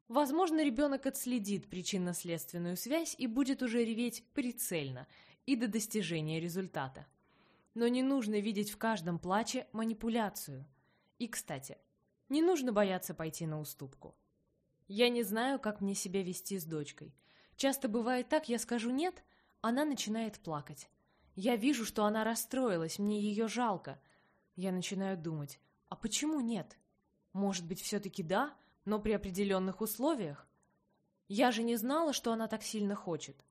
Возможно, ребенок отследит причинно-следственную связь и будет уже реветь прицельно и до достижения результата. Но не нужно видеть в каждом плаче манипуляцию. И, кстати, не нужно бояться пойти на уступку. Я не знаю, как мне себя вести с дочкой. Часто бывает так, я скажу «нет», она начинает плакать. Я вижу, что она расстроилась, мне ее жалко. Я начинаю думать, а почему нет? Может быть, все-таки да, но при определенных условиях? Я же не знала, что она так сильно хочет.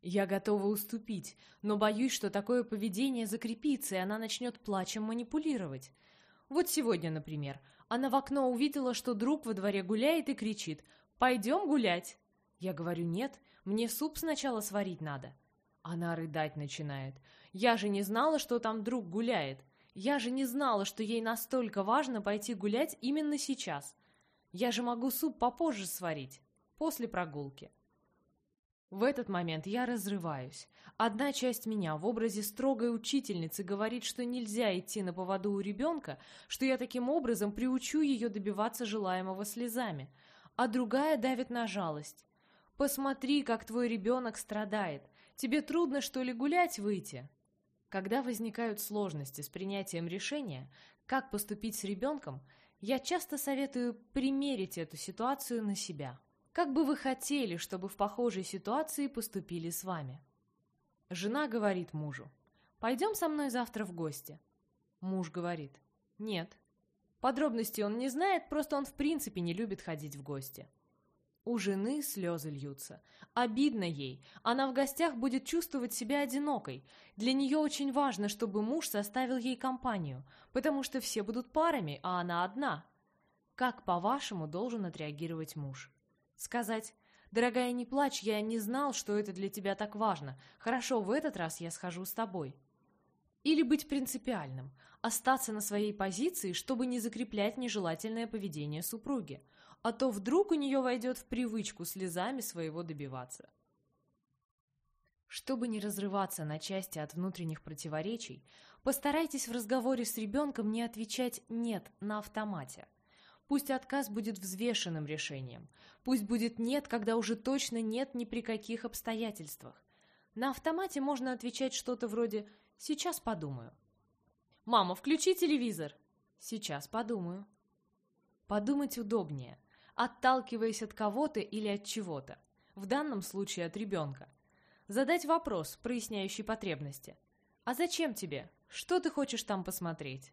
Я готова уступить, но боюсь, что такое поведение закрепится, и она начнет плачем манипулировать. Вот сегодня, например, она в окно увидела, что друг во дворе гуляет и кричит «Пойдем гулять!» Я говорю «Нет, мне суп сначала сварить надо». Она рыдать начинает. «Я же не знала, что там друг гуляет. Я же не знала, что ей настолько важно пойти гулять именно сейчас. Я же могу суп попозже сварить, после прогулки». В этот момент я разрываюсь. Одна часть меня в образе строгой учительницы говорит, что нельзя идти на поводу у ребенка, что я таким образом приучу ее добиваться желаемого слезами, а другая давит на жалость. «Посмотри, как твой ребенок страдает. Тебе трудно, что ли, гулять выйти?» Когда возникают сложности с принятием решения, как поступить с ребенком, я часто советую примерить эту ситуацию на себя. Как бы вы хотели, чтобы в похожей ситуации поступили с вами? Жена говорит мужу, «Пойдем со мной завтра в гости». Муж говорит, «Нет». Подробностей он не знает, просто он в принципе не любит ходить в гости. У жены слезы льются. Обидно ей. Она в гостях будет чувствовать себя одинокой. Для нее очень важно, чтобы муж составил ей компанию, потому что все будут парами, а она одна. Как, по-вашему, должен отреагировать муж? Сказать «Дорогая, не плачь, я не знал, что это для тебя так важно. Хорошо, в этот раз я схожу с тобой». Или быть принципиальным, остаться на своей позиции, чтобы не закреплять нежелательное поведение супруги. А то вдруг у нее войдет в привычку слезами своего добиваться. Чтобы не разрываться на части от внутренних противоречий, постарайтесь в разговоре с ребенком не отвечать «нет» на автомате. Пусть отказ будет взвешенным решением. Пусть будет «нет», когда уже точно нет ни при каких обстоятельствах. На автомате можно отвечать что-то вроде «сейчас подумаю». «Мама, включи телевизор!» «Сейчас подумаю». Подумать удобнее, отталкиваясь от кого-то или от чего-то. В данном случае от ребенка. Задать вопрос, проясняющий потребности. «А зачем тебе? Что ты хочешь там посмотреть?»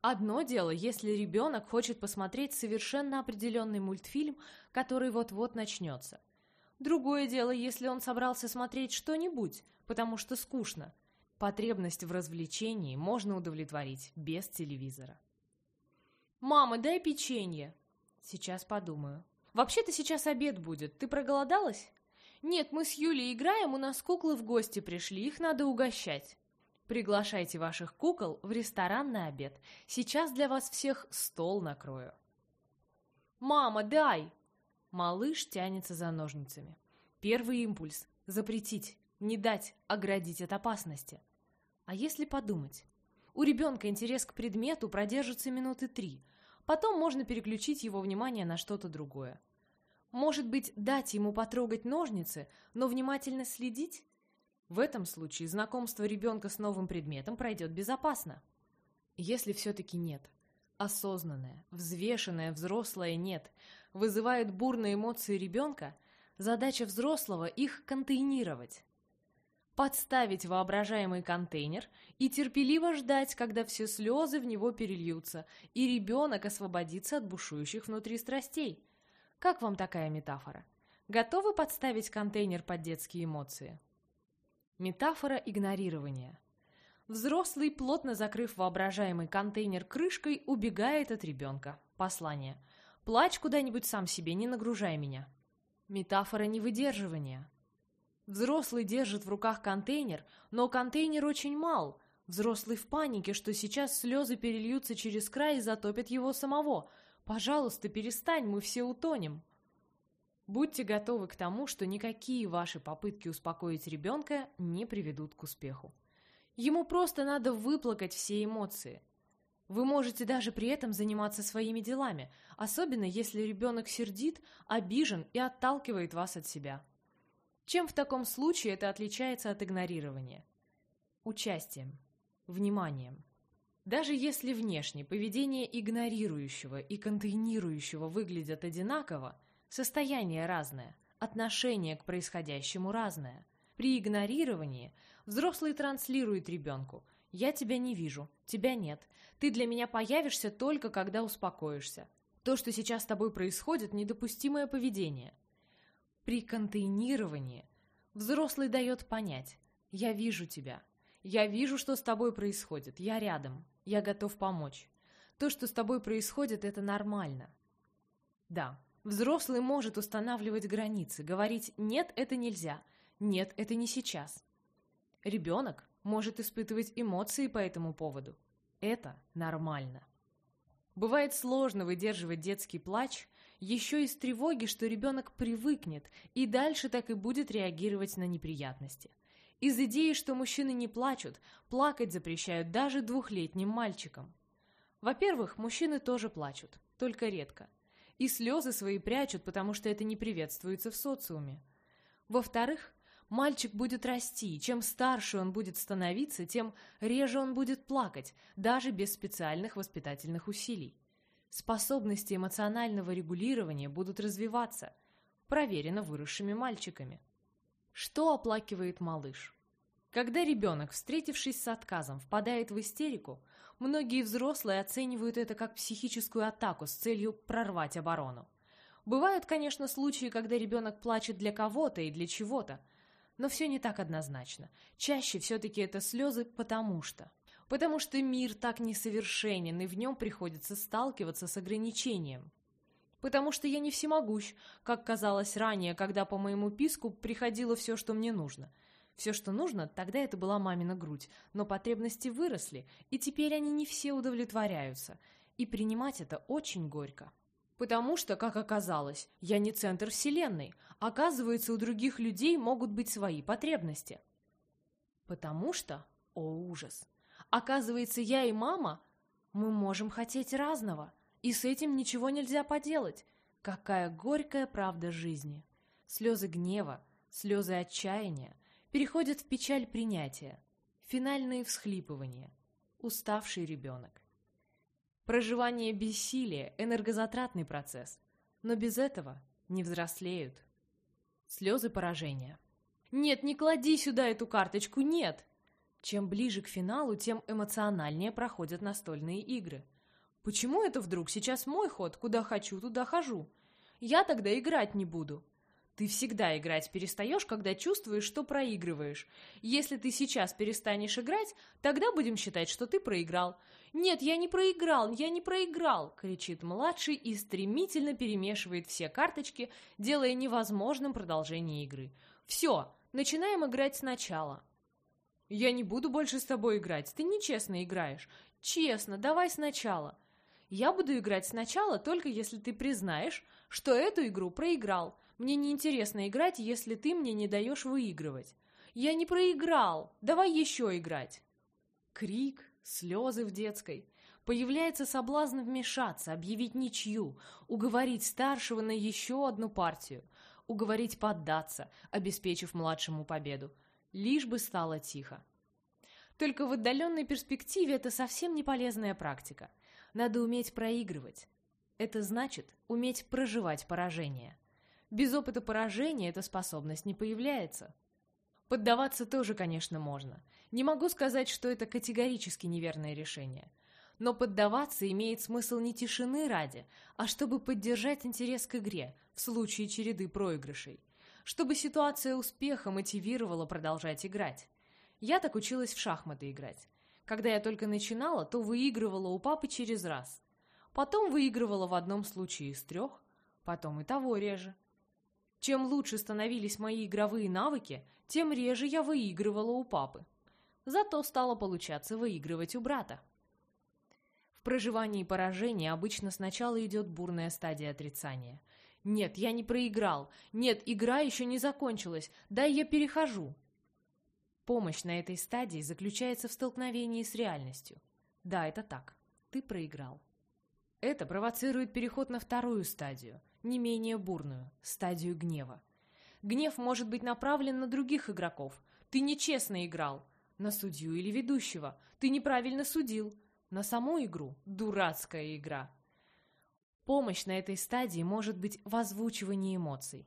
Одно дело, если ребенок хочет посмотреть совершенно определенный мультфильм, который вот-вот начнется. Другое дело, если он собрался смотреть что-нибудь, потому что скучно. Потребность в развлечении можно удовлетворить без телевизора. «Мама, дай печенье!» «Сейчас подумаю». «Вообще-то сейчас обед будет. Ты проголодалась?» «Нет, мы с Юлей играем, у нас куклы в гости пришли, их надо угощать». Приглашайте ваших кукол в ресторан на обед. Сейчас для вас всех стол накрою. «Мама, дай!» Малыш тянется за ножницами. Первый импульс – запретить, не дать, оградить от опасности. А если подумать? У ребенка интерес к предмету продержится минуты три. Потом можно переключить его внимание на что-то другое. Может быть, дать ему потрогать ножницы, но внимательно следить? В этом случае знакомство ребенка с новым предметом пройдет безопасно. Если все-таки нет, осознанное, взвешенное взрослое «нет» вызывает бурные эмоции ребенка, задача взрослого их контейнировать. Подставить воображаемый контейнер и терпеливо ждать, когда все слезы в него перельются, и ребенок освободится от бушующих внутри страстей. Как вам такая метафора? Готовы подставить контейнер под детские эмоции? Метафора игнорирования. Взрослый, плотно закрыв воображаемый контейнер крышкой, убегает от ребенка. Послание. «Плачь куда-нибудь сам себе, не нагружай меня». Метафора невыдерживания. Взрослый держит в руках контейнер, но контейнер очень мал. Взрослый в панике, что сейчас слезы перельются через край и затопят его самого. «Пожалуйста, перестань, мы все утонем». Будьте готовы к тому, что никакие ваши попытки успокоить ребенка не приведут к успеху. Ему просто надо выплакать все эмоции. Вы можете даже при этом заниматься своими делами, особенно если ребенок сердит, обижен и отталкивает вас от себя. Чем в таком случае это отличается от игнорирования? Участием, вниманием. Даже если внешне поведение игнорирующего и контейнирующего выглядят одинаково, Состояние разное, отношение к происходящему разное. При игнорировании взрослый транслирует ребенку «Я тебя не вижу, тебя нет, ты для меня появишься только когда успокоишься. То, что сейчас с тобой происходит, недопустимое поведение». При контейнировании взрослый дает понять «Я вижу тебя, я вижу, что с тобой происходит, я рядом, я готов помочь. То, что с тобой происходит, это нормально». Да, Взрослый может устанавливать границы, говорить «нет, это нельзя», «нет, это не сейчас». Ребенок может испытывать эмоции по этому поводу. Это нормально. Бывает сложно выдерживать детский плач, еще из тревоги, что ребенок привыкнет и дальше так и будет реагировать на неприятности. Из идеи, что мужчины не плачут, плакать запрещают даже двухлетним мальчикам. Во-первых, мужчины тоже плачут, только редко и слезы свои прячут, потому что это не приветствуется в социуме. Во-вторых, мальчик будет расти, чем старше он будет становиться, тем реже он будет плакать, даже без специальных воспитательных усилий. Способности эмоционального регулирования будут развиваться, проверено выросшими мальчиками. Что оплакивает малыш? Когда ребенок, встретившись с отказом, впадает в истерику, Многие взрослые оценивают это как психическую атаку с целью прорвать оборону. Бывают, конечно, случаи, когда ребенок плачет для кого-то и для чего-то, но все не так однозначно. Чаще все-таки это слезы «потому что». Потому что мир так несовершенен, и в нем приходится сталкиваться с ограничением. Потому что я не всемогущ, как казалось ранее, когда по моему писку приходило все, что мне нужно – все, что нужно, тогда это была мамина грудь, но потребности выросли, и теперь они не все удовлетворяются, и принимать это очень горько. Потому что, как оказалось, я не центр Вселенной. Оказывается, у других людей могут быть свои потребности. Потому что, о ужас, оказывается, я и мама, мы можем хотеть разного, и с этим ничего нельзя поделать. Какая горькая правда жизни. Слезы гнева, слезы отчаяния переходят в печаль принятия, финальные всхлипывания, уставший ребенок. Проживание бессилия – энергозатратный процесс, но без этого не взрослеют. Слезы поражения. «Нет, не клади сюда эту карточку, нет!» Чем ближе к финалу, тем эмоциональнее проходят настольные игры. Почему это вдруг сейчас мой ход? Куда хочу, туда хожу. Я тогда играть не буду. Ты всегда играть перестаешь, когда чувствуешь, что проигрываешь. Если ты сейчас перестанешь играть, тогда будем считать, что ты проиграл. «Нет, я не проиграл, я не проиграл!» — кричит младший и стремительно перемешивает все карточки, делая невозможным продолжение игры. «Все, начинаем играть сначала». «Я не буду больше с тобой играть, ты нечестно играешь. Честно, давай сначала». «Я буду играть сначала, только если ты признаешь, что эту игру проиграл. Мне неинтересно играть, если ты мне не даешь выигрывать». «Я не проиграл, давай еще играть». Крик, слезы в детской. Появляется соблазн вмешаться, объявить ничью, уговорить старшего на еще одну партию, уговорить поддаться, обеспечив младшему победу. Лишь бы стало тихо. Только в отдаленной перспективе это совсем не полезная практика. Надо уметь проигрывать. Это значит уметь проживать поражение. Без опыта поражения эта способность не появляется. Поддаваться тоже, конечно, можно. Не могу сказать, что это категорически неверное решение. Но поддаваться имеет смысл не тишины ради, а чтобы поддержать интерес к игре в случае череды проигрышей. Чтобы ситуация успеха мотивировала продолжать играть. Я так училась в шахматы играть. Когда я только начинала, то выигрывала у папы через раз. Потом выигрывала в одном случае из трех, потом и того реже. Чем лучше становились мои игровые навыки, тем реже я выигрывала у папы. Зато стало получаться выигрывать у брата. В проживании поражения обычно сначала идет бурная стадия отрицания. «Нет, я не проиграл. Нет, игра еще не закончилась. Дай я перехожу». Помощь на этой стадии заключается в столкновении с реальностью. Да, это так. Ты проиграл. Это провоцирует переход на вторую стадию – не менее бурную, стадию гнева. Гнев может быть направлен на других игроков. Ты нечестно играл. На судью или ведущего. Ты неправильно судил. На саму игру. Дурацкая игра. Помощь на этой стадии может быть в озвучивании эмоций.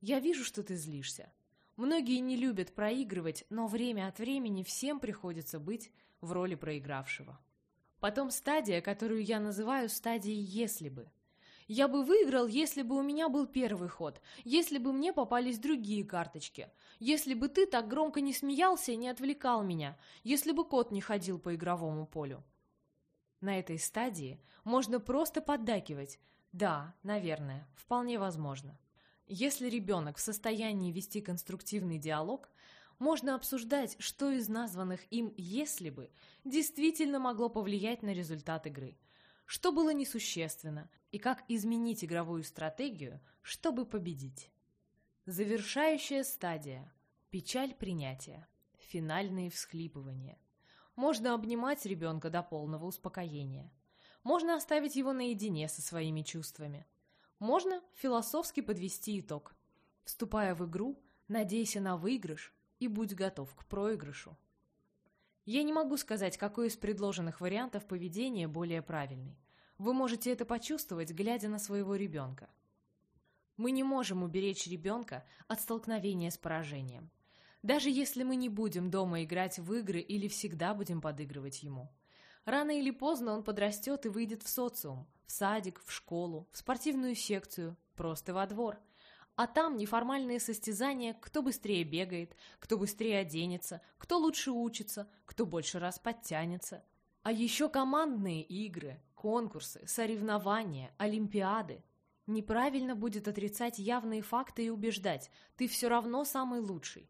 Я вижу, что ты злишься. Многие не любят проигрывать, но время от времени всем приходится быть в роли проигравшего. Потом стадия, которую я называю стадией «если бы». Я бы выиграл, если бы у меня был первый ход, если бы мне попались другие карточки, если бы ты так громко не смеялся и не отвлекал меня, если бы кот не ходил по игровому полю. На этой стадии можно просто поддакивать. Да, наверное, вполне возможно. Если ребенок в состоянии вести конструктивный диалог, можно обсуждать, что из названных им «если бы» действительно могло повлиять на результат игры – что было несущественно, и как изменить игровую стратегию, чтобы победить. Завершающая стадия. Печаль принятия. Финальные всхлипывания. Можно обнимать ребенка до полного успокоения. Можно оставить его наедине со своими чувствами. Можно философски подвести итог. Вступая в игру, надейся на выигрыш и будь готов к проигрышу. Я не могу сказать, какой из предложенных вариантов поведения более правильный. Вы можете это почувствовать, глядя на своего ребенка. Мы не можем уберечь ребенка от столкновения с поражением. Даже если мы не будем дома играть в игры или всегда будем подыгрывать ему. Рано или поздно он подрастет и выйдет в социум, в садик, в школу, в спортивную секцию, просто во двор – а там неформальные состязания, кто быстрее бегает, кто быстрее оденется, кто лучше учится, кто больше раз подтянется. А еще командные игры, конкурсы, соревнования, олимпиады. Неправильно будет отрицать явные факты и убеждать, ты все равно самый лучший.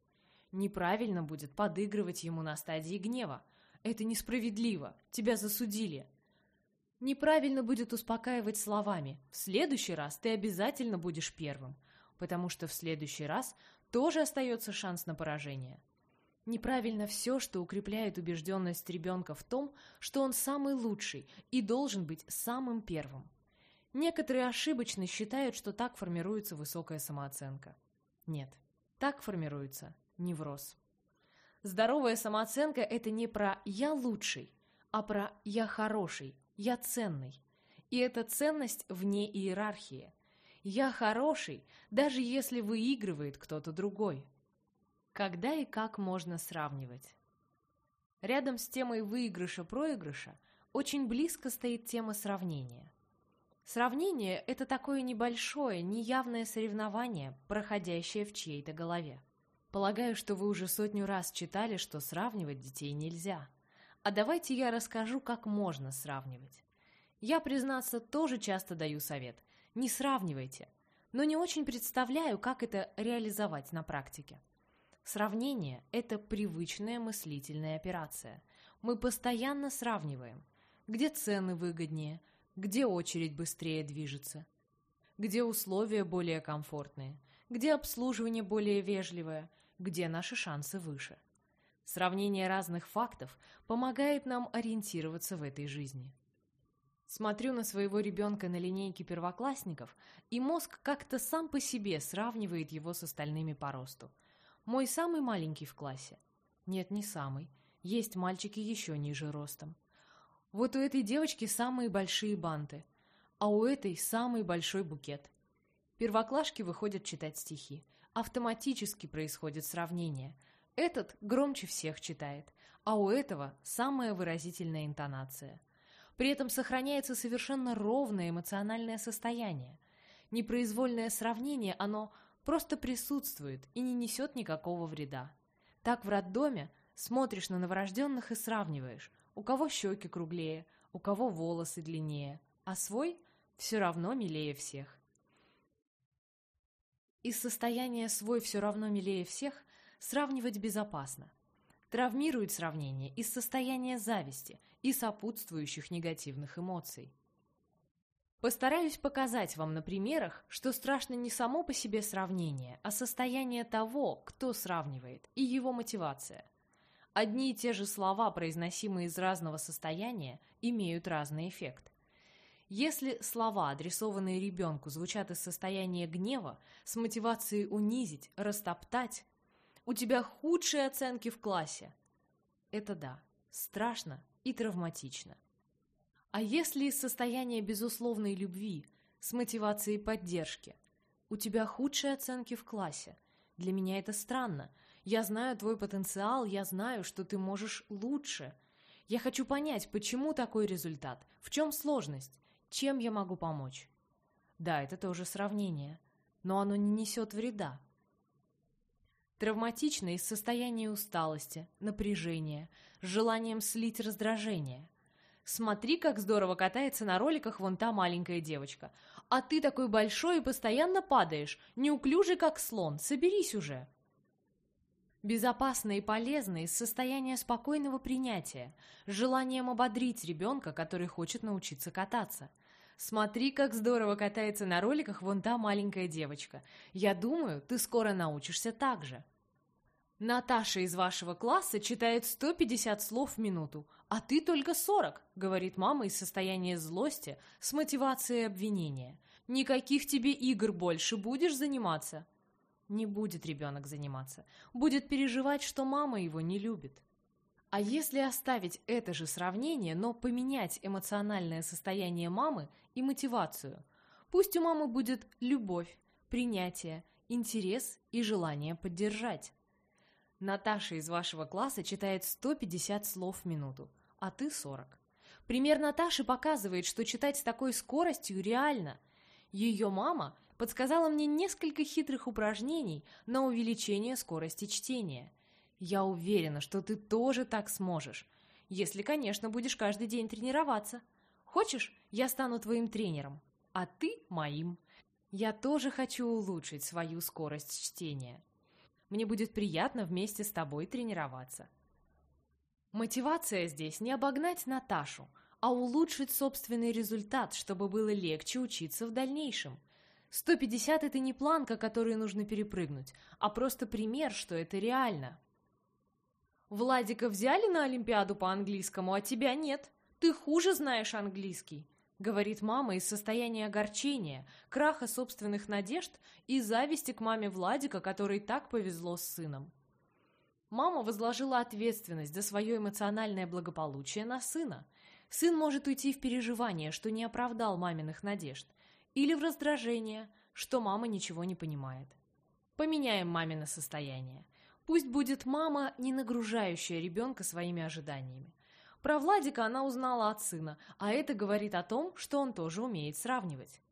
Неправильно будет подыгрывать ему на стадии гнева. Это несправедливо, тебя засудили. Неправильно будет успокаивать словами «в следующий раз ты обязательно будешь первым», потому что в следующий раз тоже остается шанс на поражение. Неправильно все, что укрепляет убежденность ребенка в том, что он самый лучший и должен быть самым первым. Некоторые ошибочно считают, что так формируется высокая самооценка. Нет, так формируется невроз. Здоровая самооценка – это не про «я лучший», а про «я хороший», «я ценный». И эта ценность вне иерархии. «Я хороший», даже если выигрывает кто-то другой. Когда и как можно сравнивать? Рядом с темой выигрыша-проигрыша очень близко стоит тема сравнения. Сравнение – это такое небольшое, неявное соревнование, проходящее в чьей-то голове. Полагаю, что вы уже сотню раз читали, что сравнивать детей нельзя. А давайте я расскажу, как можно сравнивать. Я, признаться, тоже часто даю совет. Не сравнивайте. Но не очень представляю, как это реализовать на практике. Сравнение – это привычная мыслительная операция. Мы постоянно сравниваем, где цены выгоднее, где очередь быстрее движется, где условия более комфортные, где обслуживание более вежливое, где наши шансы выше. Сравнение разных фактов помогает нам ориентироваться в этой жизни. Смотрю на своего ребенка на линейке первоклассников, и мозг как-то сам по себе сравнивает его с остальными по росту. Мой самый маленький в классе. Нет, не самый. Есть мальчики еще ниже ростом. Вот у этой девочки самые большие банты, а у этой самый большой букет. Первоклашки выходят читать стихи автоматически происходит сравнение. Этот громче всех читает, а у этого самая выразительная интонация. При этом сохраняется совершенно ровное эмоциональное состояние. Непроизвольное сравнение, оно просто присутствует и не несет никакого вреда. Так в роддоме смотришь на новорожденных и сравниваешь, у кого щеки круглее, у кого волосы длиннее, а свой все равно милее всех. Из состояния «свой все равно милее всех» сравнивать безопасно. Травмирует сравнение из состояния зависти и сопутствующих негативных эмоций. Постараюсь показать вам на примерах, что страшно не само по себе сравнение, а состояние того, кто сравнивает, и его мотивация. Одни и те же слова, произносимые из разного состояния, имеют разный эффект. Если слова, адресованные ребенку, звучат из состояния гнева, с мотивацией унизить, растоптать, у тебя худшие оценки в классе. Это да, страшно и травматично. А если из состояния безусловной любви, с мотивацией поддержки, у тебя худшие оценки в классе, для меня это странно. Я знаю твой потенциал, я знаю, что ты можешь лучше. Я хочу понять, почему такой результат, в чем сложность, чем я могу помочь? Да, это тоже сравнение, но оно не несет вреда. Травматично из состояния усталости, напряжения, с желанием слить раздражение. Смотри, как здорово катается на роликах вон та маленькая девочка. А ты такой большой и постоянно падаешь, неуклюжий, как слон. Соберись уже. Безопасно и полезно из состояния спокойного принятия, желанием ободрить ребенка, который хочет научиться кататься. Смотри, как здорово катается на роликах вон та маленькая девочка. Я думаю, ты скоро научишься так же. Наташа из вашего класса читает 150 слов в минуту, а ты только 40, говорит мама из состояния злости с мотивацией обвинения. Никаких тебе игр больше будешь заниматься. Не будет ребенок заниматься. Будет переживать, что мама его не любит. А если оставить это же сравнение, но поменять эмоциональное состояние мамы и мотивацию? Пусть у мамы будет любовь, принятие, интерес и желание поддержать. Наташа из вашего класса читает 150 слов в минуту, а ты 40. Пример Наташи показывает, что читать с такой скоростью реально. Ее мама подсказала мне несколько хитрых упражнений на увеличение скорости чтения. Я уверена, что ты тоже так сможешь, если, конечно, будешь каждый день тренироваться. Хочешь, я стану твоим тренером, а ты моим. Я тоже хочу улучшить свою скорость чтения. Мне будет приятно вместе с тобой тренироваться. Мотивация здесь не обогнать Наташу, а улучшить собственный результат, чтобы было легче учиться в дальнейшем. 150 – это не планка, которую нужно перепрыгнуть, а просто пример, что это реально. «Владика взяли на Олимпиаду по английскому, а тебя нет. Ты хуже знаешь английский», — говорит мама из состояния огорчения, краха собственных надежд и зависти к маме Владика, которой так повезло с сыном. Мама возложила ответственность за свое эмоциональное благополучие на сына. Сын может уйти в переживание, что не оправдал маминых надежд, или в раздражение, что мама ничего не понимает. Поменяем мамино состояние. Пусть будет мама, не нагружающая ребенка своими ожиданиями. Про Владика она узнала от сына, а это говорит о том, что он тоже умеет сравнивать.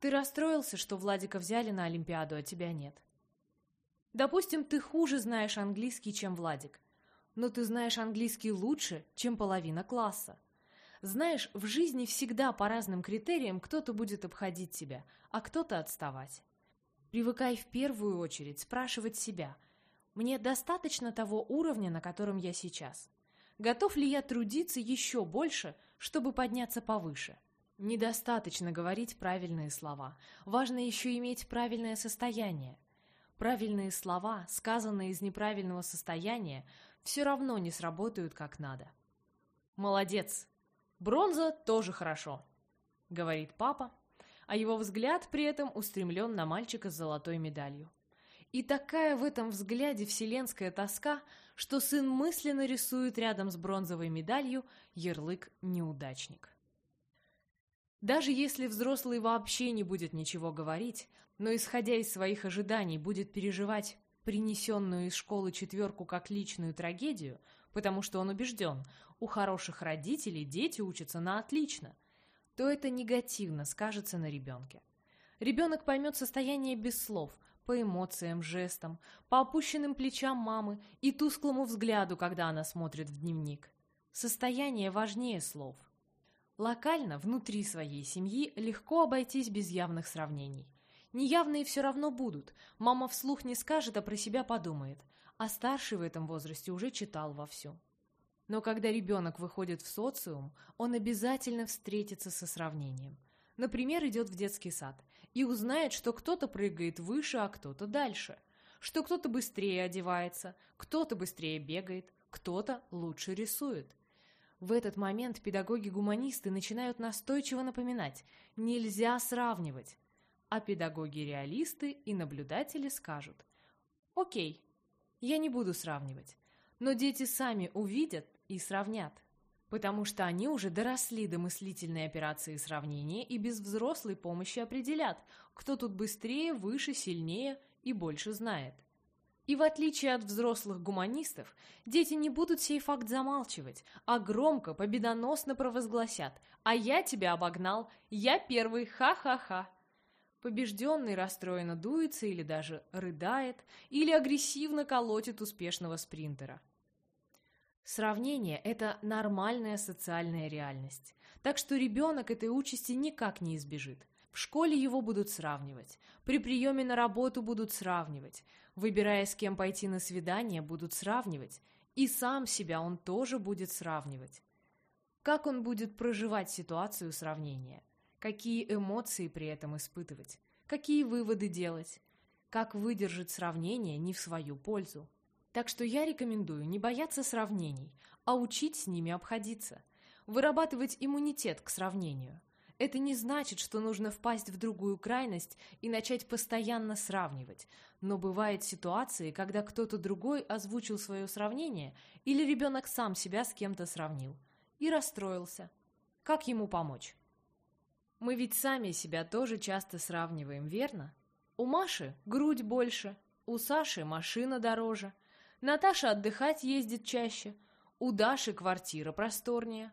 Ты расстроился, что Владика взяли на Олимпиаду, а тебя нет. Допустим, ты хуже знаешь английский, чем Владик. Но ты знаешь английский лучше, чем половина класса. Знаешь, в жизни всегда по разным критериям кто-то будет обходить тебя, а кто-то отставать. Привыкай в первую очередь спрашивать себя, мне достаточно того уровня, на котором я сейчас? Готов ли я трудиться еще больше, чтобы подняться повыше? Недостаточно говорить правильные слова. Важно еще иметь правильное состояние. Правильные слова, сказанные из неправильного состояния, все равно не сработают как надо. «Молодец! Бронза тоже хорошо», — говорит папа, а его взгляд при этом устремлен на мальчика с золотой медалью. И такая в этом взгляде вселенская тоска, что сын мысленно рисует рядом с бронзовой медалью ярлык «неудачник». Даже если взрослый вообще не будет ничего говорить, но, исходя из своих ожиданий, будет переживать принесенную из школы четверку как личную трагедию, потому что он убежден, у хороших родителей дети учатся на отлично, то это негативно скажется на ребенке. Ребенок поймет состояние без слов, по эмоциям, жестам, по опущенным плечам мамы и тусклому взгляду, когда она смотрит в дневник. Состояние важнее слов. Локально, внутри своей семьи, легко обойтись без явных сравнений. Неявные все равно будут. Мама вслух не скажет, а про себя подумает. А старший в этом возрасте уже читал вовсю. Но когда ребенок выходит в социум, он обязательно встретится со сравнением. Например, идет в детский сад и узнает, что кто-то прыгает выше, а кто-то дальше, что кто-то быстрее одевается, кто-то быстрее бегает, кто-то лучше рисует. В этот момент педагоги-гуманисты начинают настойчиво напоминать – нельзя сравнивать. А педагоги-реалисты и наблюдатели скажут «Окей, я не буду сравнивать, но дети сами увидят и сравнят». Потому что они уже доросли до мыслительной операции сравнения и без взрослой помощи определят, кто тут быстрее, выше, сильнее и больше знает. И в отличие от взрослых гуманистов, дети не будут сей факт замалчивать, а громко, победоносно провозгласят «А я тебя обогнал! Я первый! Ха-ха-ха!» Побежденный расстроенно дуется или даже рыдает, или агрессивно колотит успешного спринтера. Сравнение – это нормальная социальная реальность. Так что ребенок этой участи никак не избежит. В школе его будут сравнивать, при приеме на работу будут сравнивать, выбирая, с кем пойти на свидание, будут сравнивать, и сам себя он тоже будет сравнивать. Как он будет проживать ситуацию сравнения? какие эмоции при этом испытывать, какие выводы делать, как выдержать сравнение не в свою пользу. Так что я рекомендую не бояться сравнений, а учить с ними обходиться, вырабатывать иммунитет к сравнению. Это не значит, что нужно впасть в другую крайность и начать постоянно сравнивать, но бывают ситуации, когда кто-то другой озвучил свое сравнение или ребенок сам себя с кем-то сравнил и расстроился. Как ему помочь? Мы ведь сами себя тоже часто сравниваем, верно? У Маши грудь больше, у Саши машина дороже, Наташа отдыхать ездит чаще, у Даши квартира просторнее.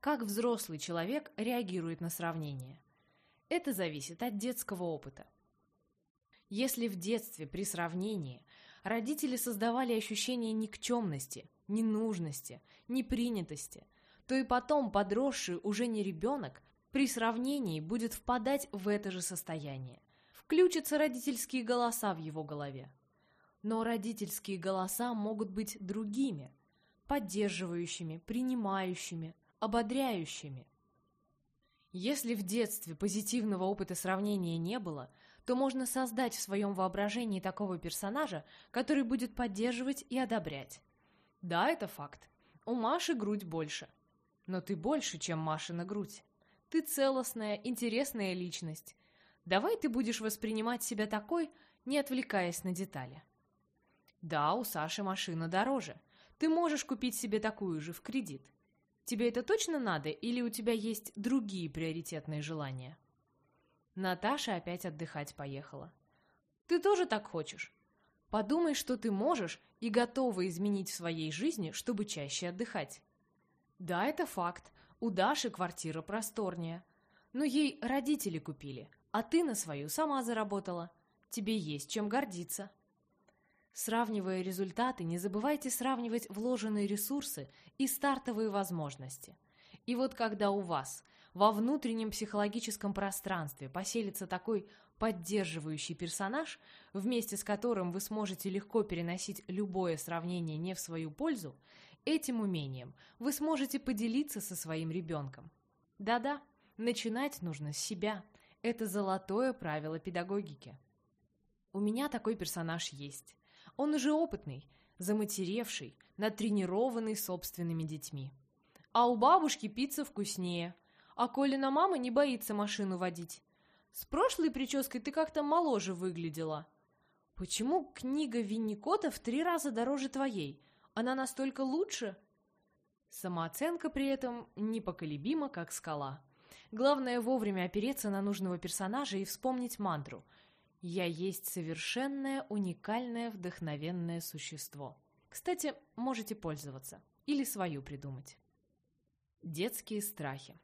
Как взрослый человек реагирует на сравнение? Это зависит от детского опыта. Если в детстве при сравнении родители создавали ощущение никчемности, ненужности, непринятости, то и потом подросший уже не ребенок при сравнении будет впадать в это же состояние. Включатся родительские голоса в его голове. Но родительские голоса могут быть другими. поддерживающими, принимающими, ободряющими. Если в детстве позитивного опыта сравнения не было, то можно создать в своем воображении такого персонажа, который будет поддерживать и одобрять. Да, это факт. У Маши грудь больше. Но ты больше, чем Машина грудь. Ты целостная, интересная личность. Давай ты будешь воспринимать себя такой, не отвлекаясь на детали. Да, у Саши машина дороже. Ты можешь купить себе такую же в кредит. Тебе это точно надо или у тебя есть другие приоритетные желания? Наташа опять отдыхать поехала. Ты тоже так хочешь? Подумай, что ты можешь и готова изменить в своей жизни, чтобы чаще отдыхать. Да, это факт. У Даши квартира просторнее. Но ей родители купили, а ты на свою сама заработала. Тебе есть чем гордиться. Сравнивая результаты, не забывайте сравнивать вложенные ресурсы и стартовые возможности. И вот когда у вас во внутреннем психологическом пространстве поселится такой поддерживающий персонаж, вместе с которым вы сможете легко переносить любое сравнение не в свою пользу, этим умением вы сможете поделиться со своим ребенком. Да-да, начинать нужно с себя. Это золотое правило педагогики. У меня такой персонаж есть. Он уже опытный, заматеревший, натренированный собственными детьми. А у бабушки пицца вкуснее, а Колина мама не боится машину водить. С прошлой прической ты как-то моложе выглядела. Почему книга Винникота в три раза дороже твоей? Она настолько лучше? Самооценка при этом непоколебима, как скала. Главное вовремя опереться на нужного персонажа и вспомнить мантру «Я есть совершенное, уникальное, вдохновенное существо». Кстати, можете пользоваться или свою придумать. Детские страхи.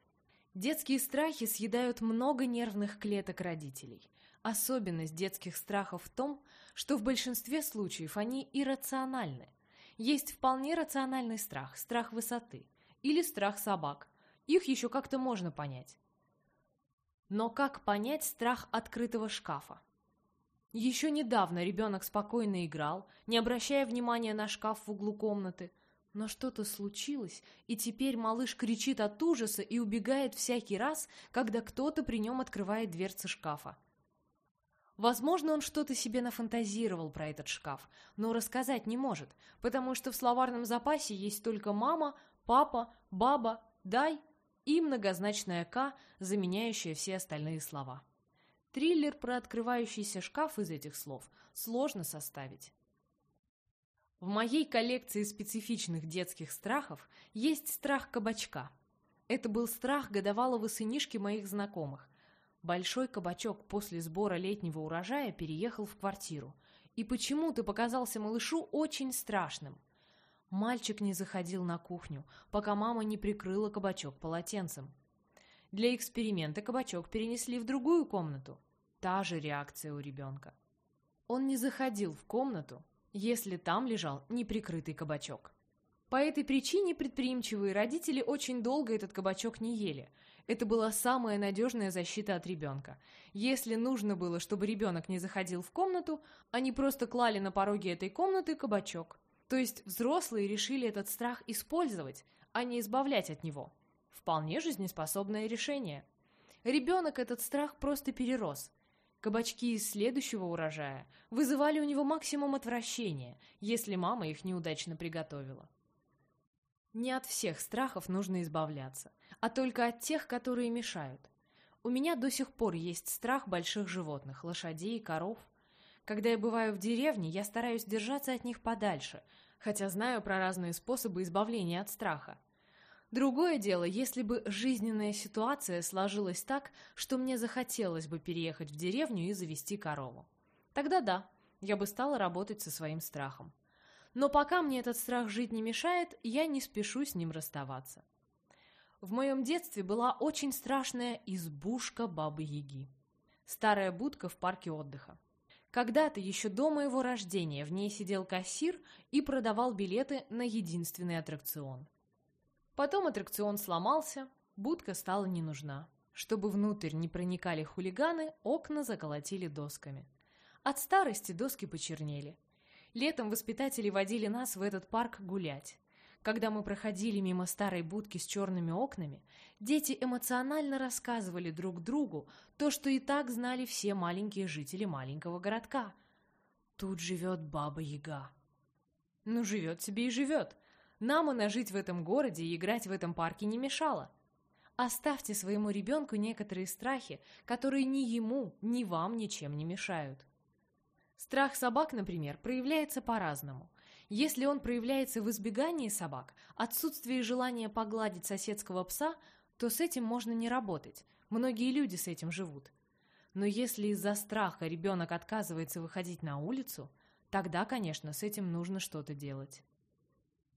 Детские страхи съедают много нервных клеток родителей. Особенность детских страхов в том, что в большинстве случаев они иррациональны. Есть вполне рациональный страх, страх высоты или страх собак. Их еще как-то можно понять. Но как понять страх открытого шкафа? Еще недавно ребенок спокойно играл, не обращая внимания на шкаф в углу комнаты, но что-то случилось, и теперь малыш кричит от ужаса и убегает всякий раз, когда кто-то при нем открывает дверцы шкафа. Возможно, он что-то себе нафантазировал про этот шкаф, но рассказать не может, потому что в словарном запасе есть только мама, папа, баба, дай и многозначная «к», заменяющая все остальные слова. Триллер про открывающийся шкаф из этих слов сложно составить. В моей коллекции специфичных детских страхов есть страх кабачка. Это был страх годовалого сынишки моих знакомых. Большой кабачок после сбора летнего урожая переехал в квартиру. И почему-то показался малышу очень страшным. Мальчик не заходил на кухню, пока мама не прикрыла кабачок полотенцем. Для эксперимента кабачок перенесли в другую комнату. Та же реакция у ребенка. Он не заходил в комнату, если там лежал неприкрытый кабачок. По этой причине предприимчивые родители очень долго этот кабачок не ели. Это была самая надежная защита от ребенка. Если нужно было, чтобы ребенок не заходил в комнату, они просто клали на пороге этой комнаты кабачок. То есть взрослые решили этот страх использовать, а не избавлять от него. Вполне жизнеспособное решение. Ребенок этот страх просто перерос – Кабачки из следующего урожая вызывали у него максимум отвращения, если мама их неудачно приготовила. Не от всех страхов нужно избавляться, а только от тех, которые мешают. У меня до сих пор есть страх больших животных, лошадей и коров. Когда я бываю в деревне, я стараюсь держаться от них подальше, хотя знаю про разные способы избавления от страха. Другое дело, если бы жизненная ситуация сложилась так, что мне захотелось бы переехать в деревню и завести корову. Тогда да, я бы стала работать со своим страхом. Но пока мне этот страх жить не мешает, я не спешу с ним расставаться. В моем детстве была очень страшная избушка Бабы-Яги. Старая будка в парке отдыха. Когда-то, еще до моего рождения, в ней сидел кассир и продавал билеты на единственный аттракцион – Потом аттракцион сломался, будка стала не нужна. Чтобы внутрь не проникали хулиганы, окна заколотили досками. От старости доски почернели. Летом воспитатели водили нас в этот парк гулять. Когда мы проходили мимо старой будки с черными окнами, дети эмоционально рассказывали друг другу то, что и так знали все маленькие жители маленького городка. Тут живет Баба-Яга. Ну, живет себе и живет. Нам она жить в этом городе и играть в этом парке не мешала. Оставьте своему ребенку некоторые страхи, которые ни ему, ни вам ничем не мешают. Страх собак, например, проявляется по-разному. Если он проявляется в избегании собак, отсутствии желания погладить соседского пса, то с этим можно не работать. Многие люди с этим живут. Но если из-за страха ребенок отказывается выходить на улицу, тогда, конечно, с этим нужно что-то делать.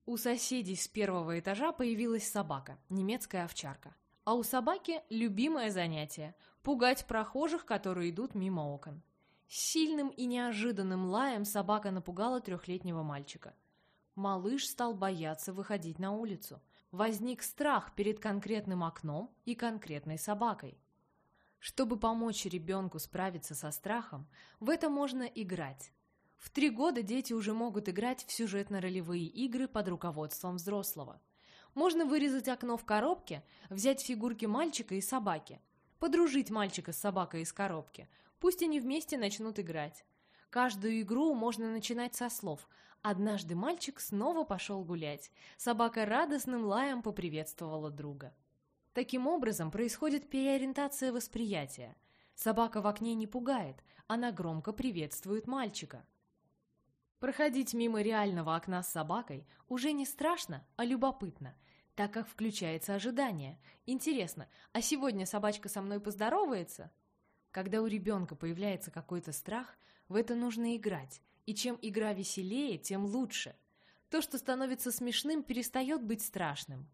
У соседей с первого этажа появилась собака, немецкая овчарка. А у собаки любимое занятие – пугать прохожих, которые идут мимо окон. Сильным и неожиданным лаем собака напугала трехлетнего мальчика. Малыш стал бояться выходить на улицу. Возник страх перед конкретным окном и конкретной собакой. Чтобы помочь ребенку справиться со страхом, в это можно играть. В три года дети уже могут играть в сюжетно-ролевые игры под руководством взрослого. Можно вырезать окно в коробке, взять фигурки мальчика и собаки, подружить мальчика с собакой из коробки – Пусть они вместе начнут играть. Каждую игру можно начинать со слов «Однажды мальчик снова пошел гулять». Собака радостным лаем поприветствовала друга. Таким образом происходит переориентация восприятия. Собака в окне не пугает, она громко приветствует мальчика. Проходить мимо реального окна с собакой уже не страшно, а любопытно, так как включается ожидание. Интересно, а сегодня собачка со мной поздоровается? Когда у ребенка появляется какой-то страх, в это нужно играть, и чем игра веселее, тем лучше. То, что становится смешным, перестает быть страшным.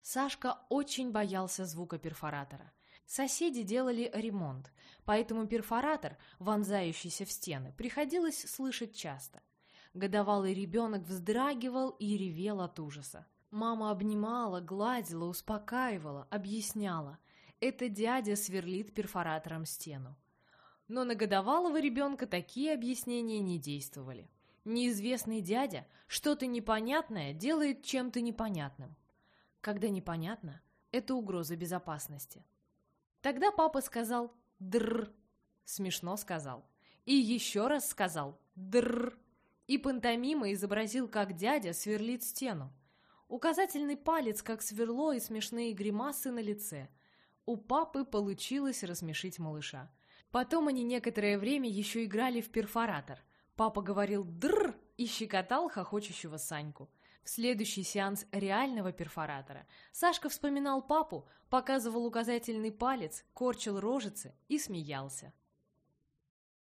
Сашка очень боялся звука перфоратора. Соседи делали ремонт, поэтому перфоратор, вонзающийся в стены, приходилось слышать часто. Годовалый ребенок вздрагивал и ревел от ужаса. Мама обнимала, гладила, успокаивала, объясняла – это дядя сверлит перфоратором стену. Но на годовалого ребенка такие объяснения не действовали. Неизвестный дядя что-то непонятное делает чем-то непонятным. Когда непонятно, это угроза безопасности. Тогда папа сказал «др», смешно сказал, и еще раз сказал «др», и пантомима изобразил, как дядя сверлит стену. Указательный палец, как сверло и смешные гримасы на лице – у папы получилось рассмешить малыша. Потом они некоторое время еще играли в перфоратор. Папа говорил «др» и щекотал хохочущего Саньку. В следующий сеанс реального перфоратора Сашка вспоминал папу, показывал указательный палец, корчил рожицы и смеялся.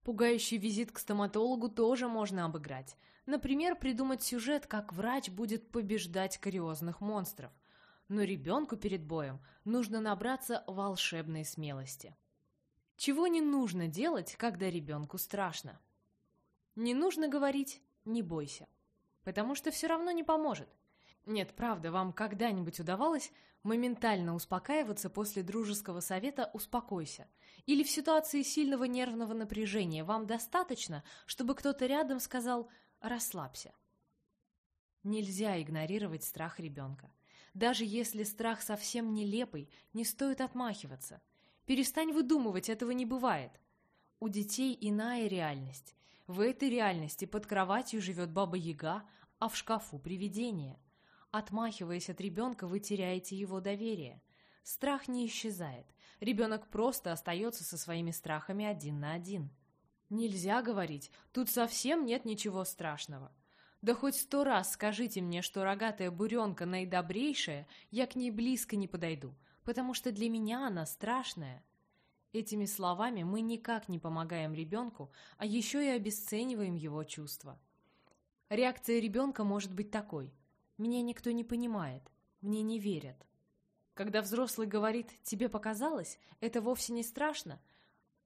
Пугающий визит к стоматологу тоже можно обыграть. Например, придумать сюжет, как врач будет побеждать кариозных монстров – но ребенку перед боем нужно набраться волшебной смелости. Чего не нужно делать, когда ребенку страшно? Не нужно говорить «не бойся», потому что все равно не поможет. Нет, правда, вам когда-нибудь удавалось моментально успокаиваться после дружеского совета «успокойся»? Или в ситуации сильного нервного напряжения вам достаточно, чтобы кто-то рядом сказал «расслабься»? Нельзя игнорировать страх ребенка. Даже если страх совсем нелепый, не стоит отмахиваться. Перестань выдумывать, этого не бывает. У детей иная реальность. В этой реальности под кроватью живет баба-яга, а в шкафу привидение. Отмахиваясь от ребенка, вы теряете его доверие. Страх не исчезает. Ребенок просто остается со своими страхами один на один. Нельзя говорить, тут совсем нет ничего страшного. Да хоть сто раз скажите мне, что рогатая буренка наидобрейшая, я к ней близко не подойду, потому что для меня она страшная. Этими словами мы никак не помогаем ребенку, а еще и обесцениваем его чувства. Реакция ребенка может быть такой. Меня никто не понимает, мне не верят. Когда взрослый говорит «тебе показалось», это вовсе не страшно,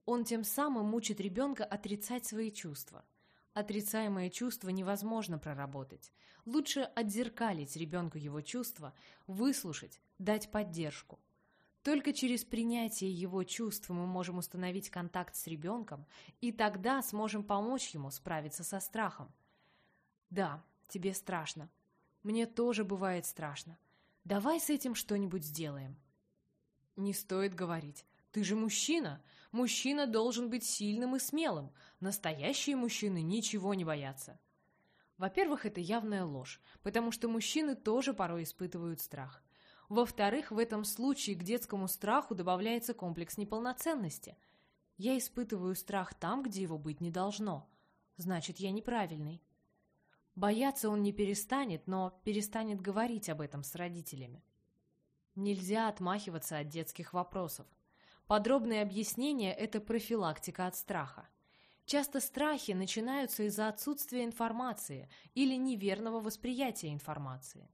он тем самым мучит ребенка отрицать свои чувства – Отрицаемое чувство невозможно проработать. Лучше отзеркалить ребенку его чувства, выслушать, дать поддержку. Только через принятие его чувств мы можем установить контакт с ребенком, и тогда сможем помочь ему справиться со страхом. Да, тебе страшно. Мне тоже бывает страшно. Давай с этим что-нибудь сделаем. Не стоит говорить. Ты же мужчина. Мужчина должен быть сильным и смелым. Настоящие мужчины ничего не боятся. Во-первых, это явная ложь, потому что мужчины тоже порой испытывают страх. Во-вторых, в этом случае к детскому страху добавляется комплекс неполноценности. Я испытываю страх там, где его быть не должно. Значит, я неправильный. Бояться он не перестанет, но перестанет говорить об этом с родителями. Нельзя отмахиваться от детских вопросов. Подробные объяснения – это профилактика от страха. Часто страхи начинаются из-за отсутствия информации или неверного восприятия информации.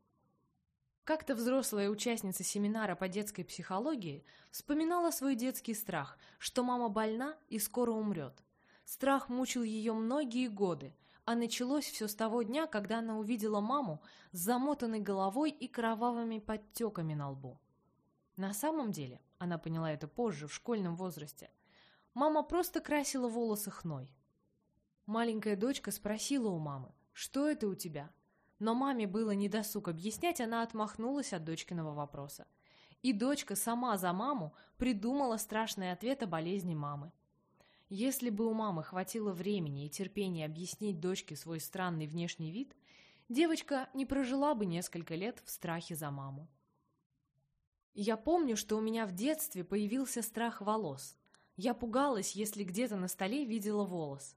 Как-то взрослая участница семинара по детской психологии вспоминала свой детский страх, что мама больна и скоро умрет. Страх мучил ее многие годы, а началось все с того дня, когда она увидела маму с замотанной головой и кровавыми подтеками на лбу. На самом деле, она поняла это позже, в школьном возрасте, Мама просто красила волосы хной. Маленькая дочка спросила у мамы, что это у тебя? Но маме было недосуг объяснять, она отмахнулась от дочкиного вопроса. И дочка сама за маму придумала страшный ответ о болезни мамы. Если бы у мамы хватило времени и терпения объяснить дочке свой странный внешний вид, девочка не прожила бы несколько лет в страхе за маму. Я помню, что у меня в детстве появился страх волос. Я пугалась, если где-то на столе видела волос.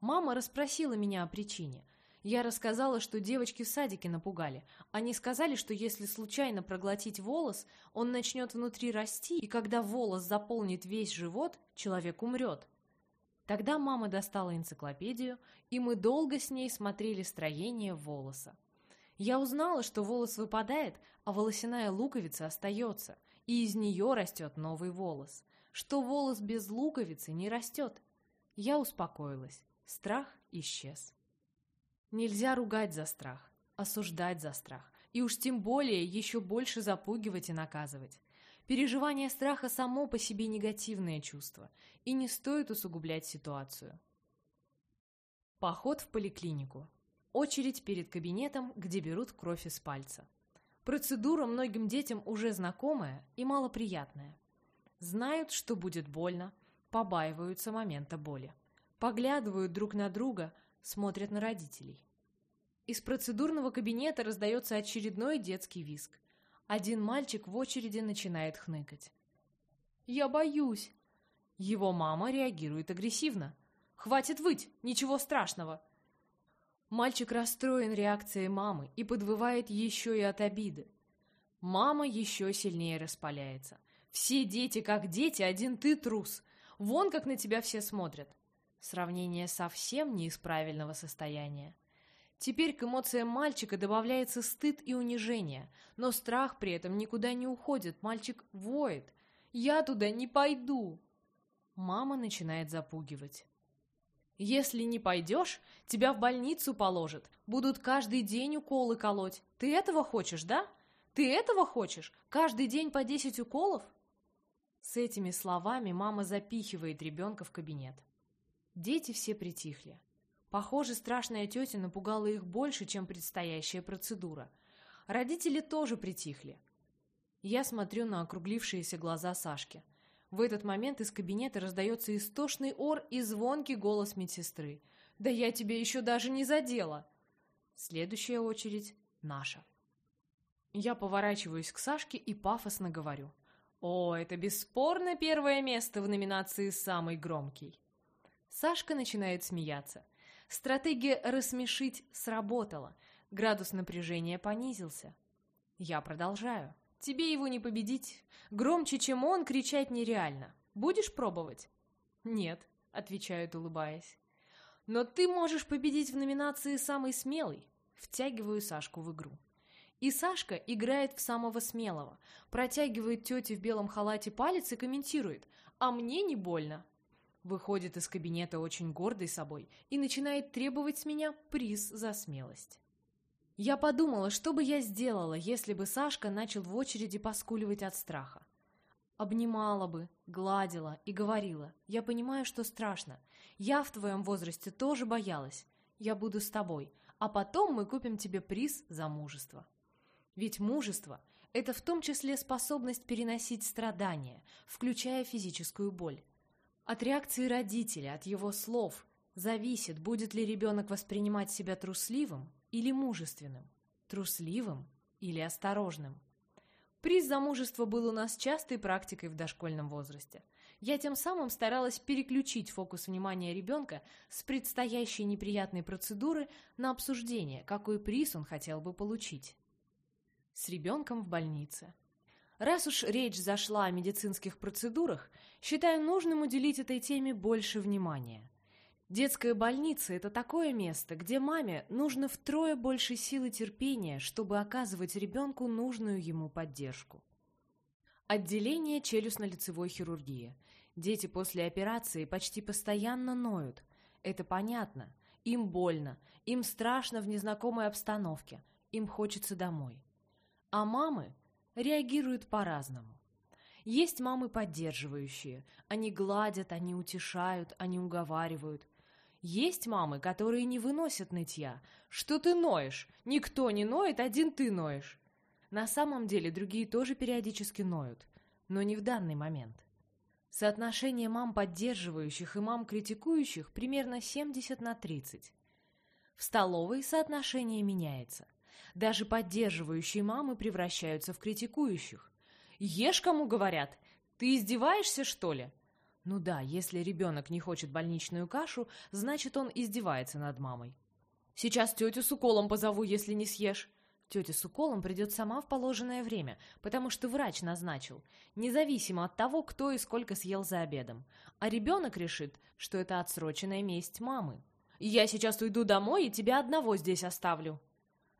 Мама расспросила меня о причине. Я рассказала, что девочки в садике напугали. Они сказали, что если случайно проглотить волос, он начнет внутри расти, и когда волос заполнит весь живот, человек умрет. Тогда мама достала энциклопедию, и мы долго с ней смотрели строение волоса. Я узнала, что волос выпадает, а волосяная луковица остается, и из нее растет новый волос что волос без луковицы не растет. Я успокоилась. Страх исчез. Нельзя ругать за страх, осуждать за страх, и уж тем более еще больше запугивать и наказывать. Переживание страха само по себе негативное чувство, и не стоит усугублять ситуацию. Поход в поликлинику. Очередь перед кабинетом, где берут кровь из пальца. Процедура многим детям уже знакомая и малоприятная. Знают, что будет больно, побаиваются момента боли. Поглядывают друг на друга, смотрят на родителей. Из процедурного кабинета раздается очередной детский визг. Один мальчик в очереди начинает хныкать. «Я боюсь!» Его мама реагирует агрессивно. «Хватит выть! Ничего страшного!» Мальчик расстроен реакцией мамы и подвывает еще и от обиды. Мама еще сильнее распаляется. Все дети как дети, один ты трус. Вон как на тебя все смотрят. Сравнение совсем не из правильного состояния. Теперь к эмоциям мальчика добавляется стыд и унижение, но страх при этом никуда не уходит, мальчик воет. «Я туда не пойду!» Мама начинает запугивать. «Если не пойдешь, тебя в больницу положат, будут каждый день уколы колоть. Ты этого хочешь, да? Ты этого хочешь? Каждый день по десять уколов?» С этими словами мама запихивает ребенка в кабинет. Дети все притихли. Похоже, страшная тетя напугала их больше, чем предстоящая процедура. Родители тоже притихли. Я смотрю на округлившиеся глаза Сашки. В этот момент из кабинета раздается истошный ор и звонкий голос медсестры. «Да я тебе еще даже не задела!» Следующая очередь наша. Я поворачиваюсь к Сашке и пафосно говорю – о, это бесспорно первое место в номинации «Самый громкий». Сашка начинает смеяться. Стратегия «рассмешить» сработала. Градус напряжения понизился. Я продолжаю. Тебе его не победить. Громче, чем он, кричать нереально. Будешь пробовать? Нет, отвечает, улыбаясь. Но ты можешь победить в номинации «Самый смелый». Втягиваю Сашку в игру. И Сашка играет в самого смелого, протягивает тете в белом халате палец и комментирует «А мне не больно». Выходит из кабинета очень гордый собой и начинает требовать с меня приз за смелость. Я подумала, что бы я сделала, если бы Сашка начал в очереди поскуливать от страха. Обнимала бы, гладила и говорила, я понимаю, что страшно. Я в твоем возрасте тоже боялась. Я буду с тобой, а потом мы купим тебе приз за мужество. Ведь мужество – это в том числе способность переносить страдания, включая физическую боль. От реакции родителя, от его слов зависит, будет ли ребенок воспринимать себя трусливым или мужественным, трусливым или осторожным. Приз за мужество был у нас частой практикой в дошкольном возрасте. Я тем самым старалась переключить фокус внимания ребенка с предстоящей неприятной процедуры на обсуждение, какой приз он хотел бы получить. С ребенком в больнице. Раз уж речь зашла о медицинских процедурах, считаю нужным уделить этой теме больше внимания. Детская больница – это такое место, где маме нужно втрое больше сил и терпения, чтобы оказывать ребенку нужную ему поддержку. Отделение челюстно-лицевой хирургии. Дети после операции почти постоянно ноют. Это понятно. Им больно, им страшно в незнакомой обстановке, им хочется домой. А мамы реагируют по-разному. Есть мамы поддерживающие. Они гладят, они утешают, они уговаривают. Есть мамы, которые не выносят нытья. Что ты ноешь? Никто не ноет, один ты ноешь. На самом деле другие тоже периодически ноют, но не в данный момент. Соотношение мам поддерживающих и мам критикующих примерно 70 на 30. В столовой соотношение меняется. Даже поддерживающие мамы превращаются в критикующих. «Ешь, кому говорят! Ты издеваешься, что ли?» Ну да, если ребенок не хочет больничную кашу, значит, он издевается над мамой. «Сейчас тетю с уколом позову, если не съешь». Тетя с уколом придет сама в положенное время, потому что врач назначил, независимо от того, кто и сколько съел за обедом. А ребенок решит, что это отсроченная месть мамы. «Я сейчас уйду домой и тебя одного здесь оставлю».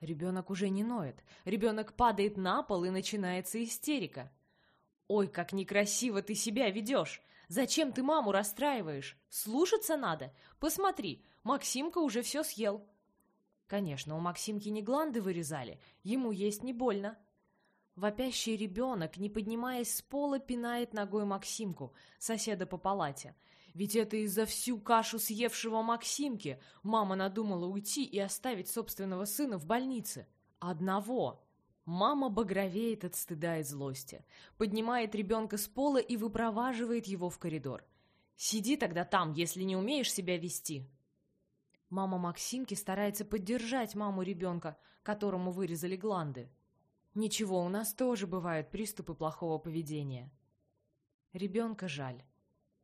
Ребенок уже не ноет. Ребенок падает на пол и начинается истерика. «Ой, как некрасиво ты себя ведешь! Зачем ты маму расстраиваешь? Слушаться надо! Посмотри, Максимка уже все съел!» Конечно, у Максимки не гланды вырезали, ему есть не больно. Вопящий ребенок, не поднимаясь с пола, пинает ногой Максимку, соседа по палате. Ведь это из-за всю кашу съевшего Максимки мама надумала уйти и оставить собственного сына в больнице. Одного. Мама багровеет от стыда и злости, поднимает ребенка с пола и выпроваживает его в коридор. «Сиди тогда там, если не умеешь себя вести», Мама Максимки старается поддержать маму ребенка, которому вырезали гланды. Ничего, у нас тоже бывают приступы плохого поведения. Ребенка жаль.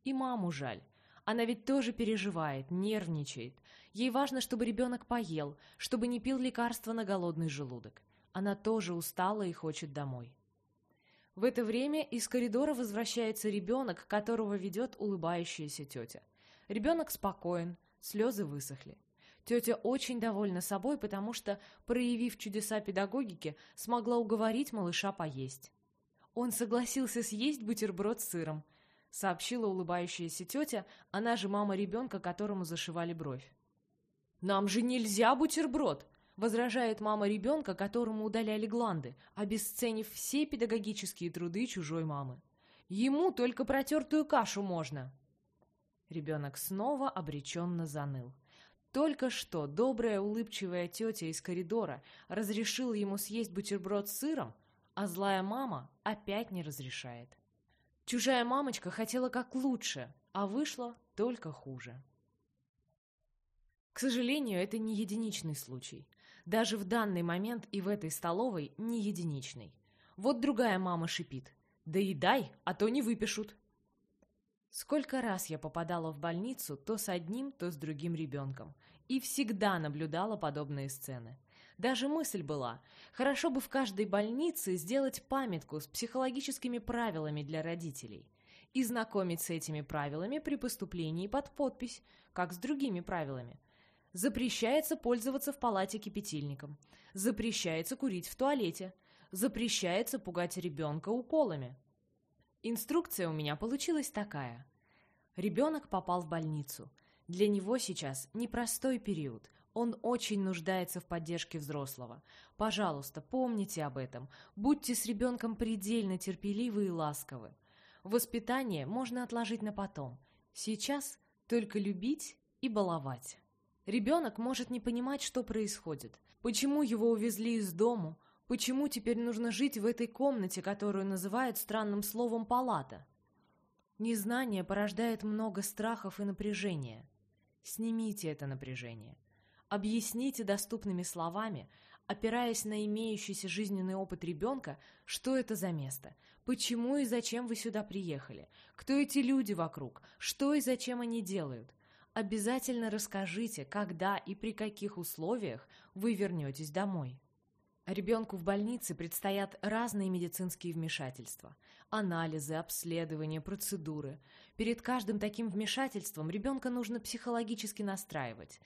И маму жаль. Она ведь тоже переживает, нервничает. Ей важно, чтобы ребенок поел, чтобы не пил лекарства на голодный желудок. Она тоже устала и хочет домой. В это время из коридора возвращается ребенок, которого ведет улыбающаяся тетя. Ребенок спокоен, Слезы высохли. Тетя очень довольна собой, потому что, проявив чудеса педагогики, смогла уговорить малыша поесть. Он согласился съесть бутерброд с сыром, сообщила улыбающаяся тетя, она же мама ребенка, которому зашивали бровь. «Нам же нельзя бутерброд!» — возражает мама ребенка, которому удаляли гланды, обесценив все педагогические труды чужой мамы. «Ему только протертую кашу можно!» Ребенок снова обреченно заныл. Только что добрая улыбчивая тетя из коридора разрешила ему съесть бутерброд с сыром, а злая мама опять не разрешает. Чужая мамочка хотела как лучше, а вышло только хуже. К сожалению, это не единичный случай. Даже в данный момент и в этой столовой не единичный. Вот другая мама шипит. «Да и дай, а то не выпишут». Сколько раз я попадала в больницу то с одним, то с другим ребенком, и всегда наблюдала подобные сцены. Даже мысль была, хорошо бы в каждой больнице сделать памятку с психологическими правилами для родителей и знакомить с этими правилами при поступлении под подпись, как с другими правилами. Запрещается пользоваться в палате кипятильником, запрещается курить в туалете, запрещается пугать ребенка уколами. Инструкция у меня получилась такая. Ребенок попал в больницу. Для него сейчас непростой период. Он очень нуждается в поддержке взрослого. Пожалуйста, помните об этом. Будьте с ребенком предельно терпеливы и ласковы. Воспитание можно отложить на потом. Сейчас только любить и баловать. Ребенок может не понимать, что происходит, почему его увезли из дому, почему теперь нужно жить в этой комнате, которую называют странным словом «палата». Незнание порождает много страхов и напряжения. Снимите это напряжение. Объясните доступными словами, опираясь на имеющийся жизненный опыт ребенка, что это за место, почему и зачем вы сюда приехали, кто эти люди вокруг, что и зачем они делают. Обязательно расскажите, когда и при каких условиях вы вернетесь домой. Ребенку в больнице предстоят разные медицинские вмешательства. Анализы, обследования, процедуры. Перед каждым таким вмешательством ребенка нужно психологически настраивать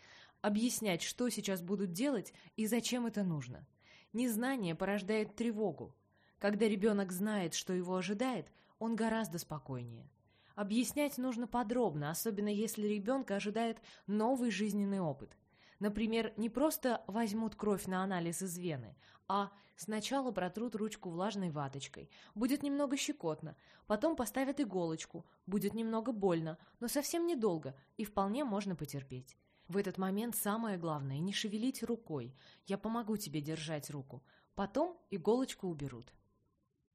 объяснять, что сейчас будут делать и зачем это нужно. Незнание порождает тревогу. Когда ребенок знает, что его ожидает, он гораздо спокойнее. Объяснять нужно подробно, особенно если ребенка ожидает новый жизненный опыт. Например, не просто возьмут кровь на анализ из вены, а сначала протрут ручку влажной ваточкой, будет немного щекотно, потом поставят иголочку, будет немного больно, но совсем недолго и вполне можно потерпеть. В этот момент самое главное – не шевелить рукой. Я помогу тебе держать руку. Потом иголочку уберут.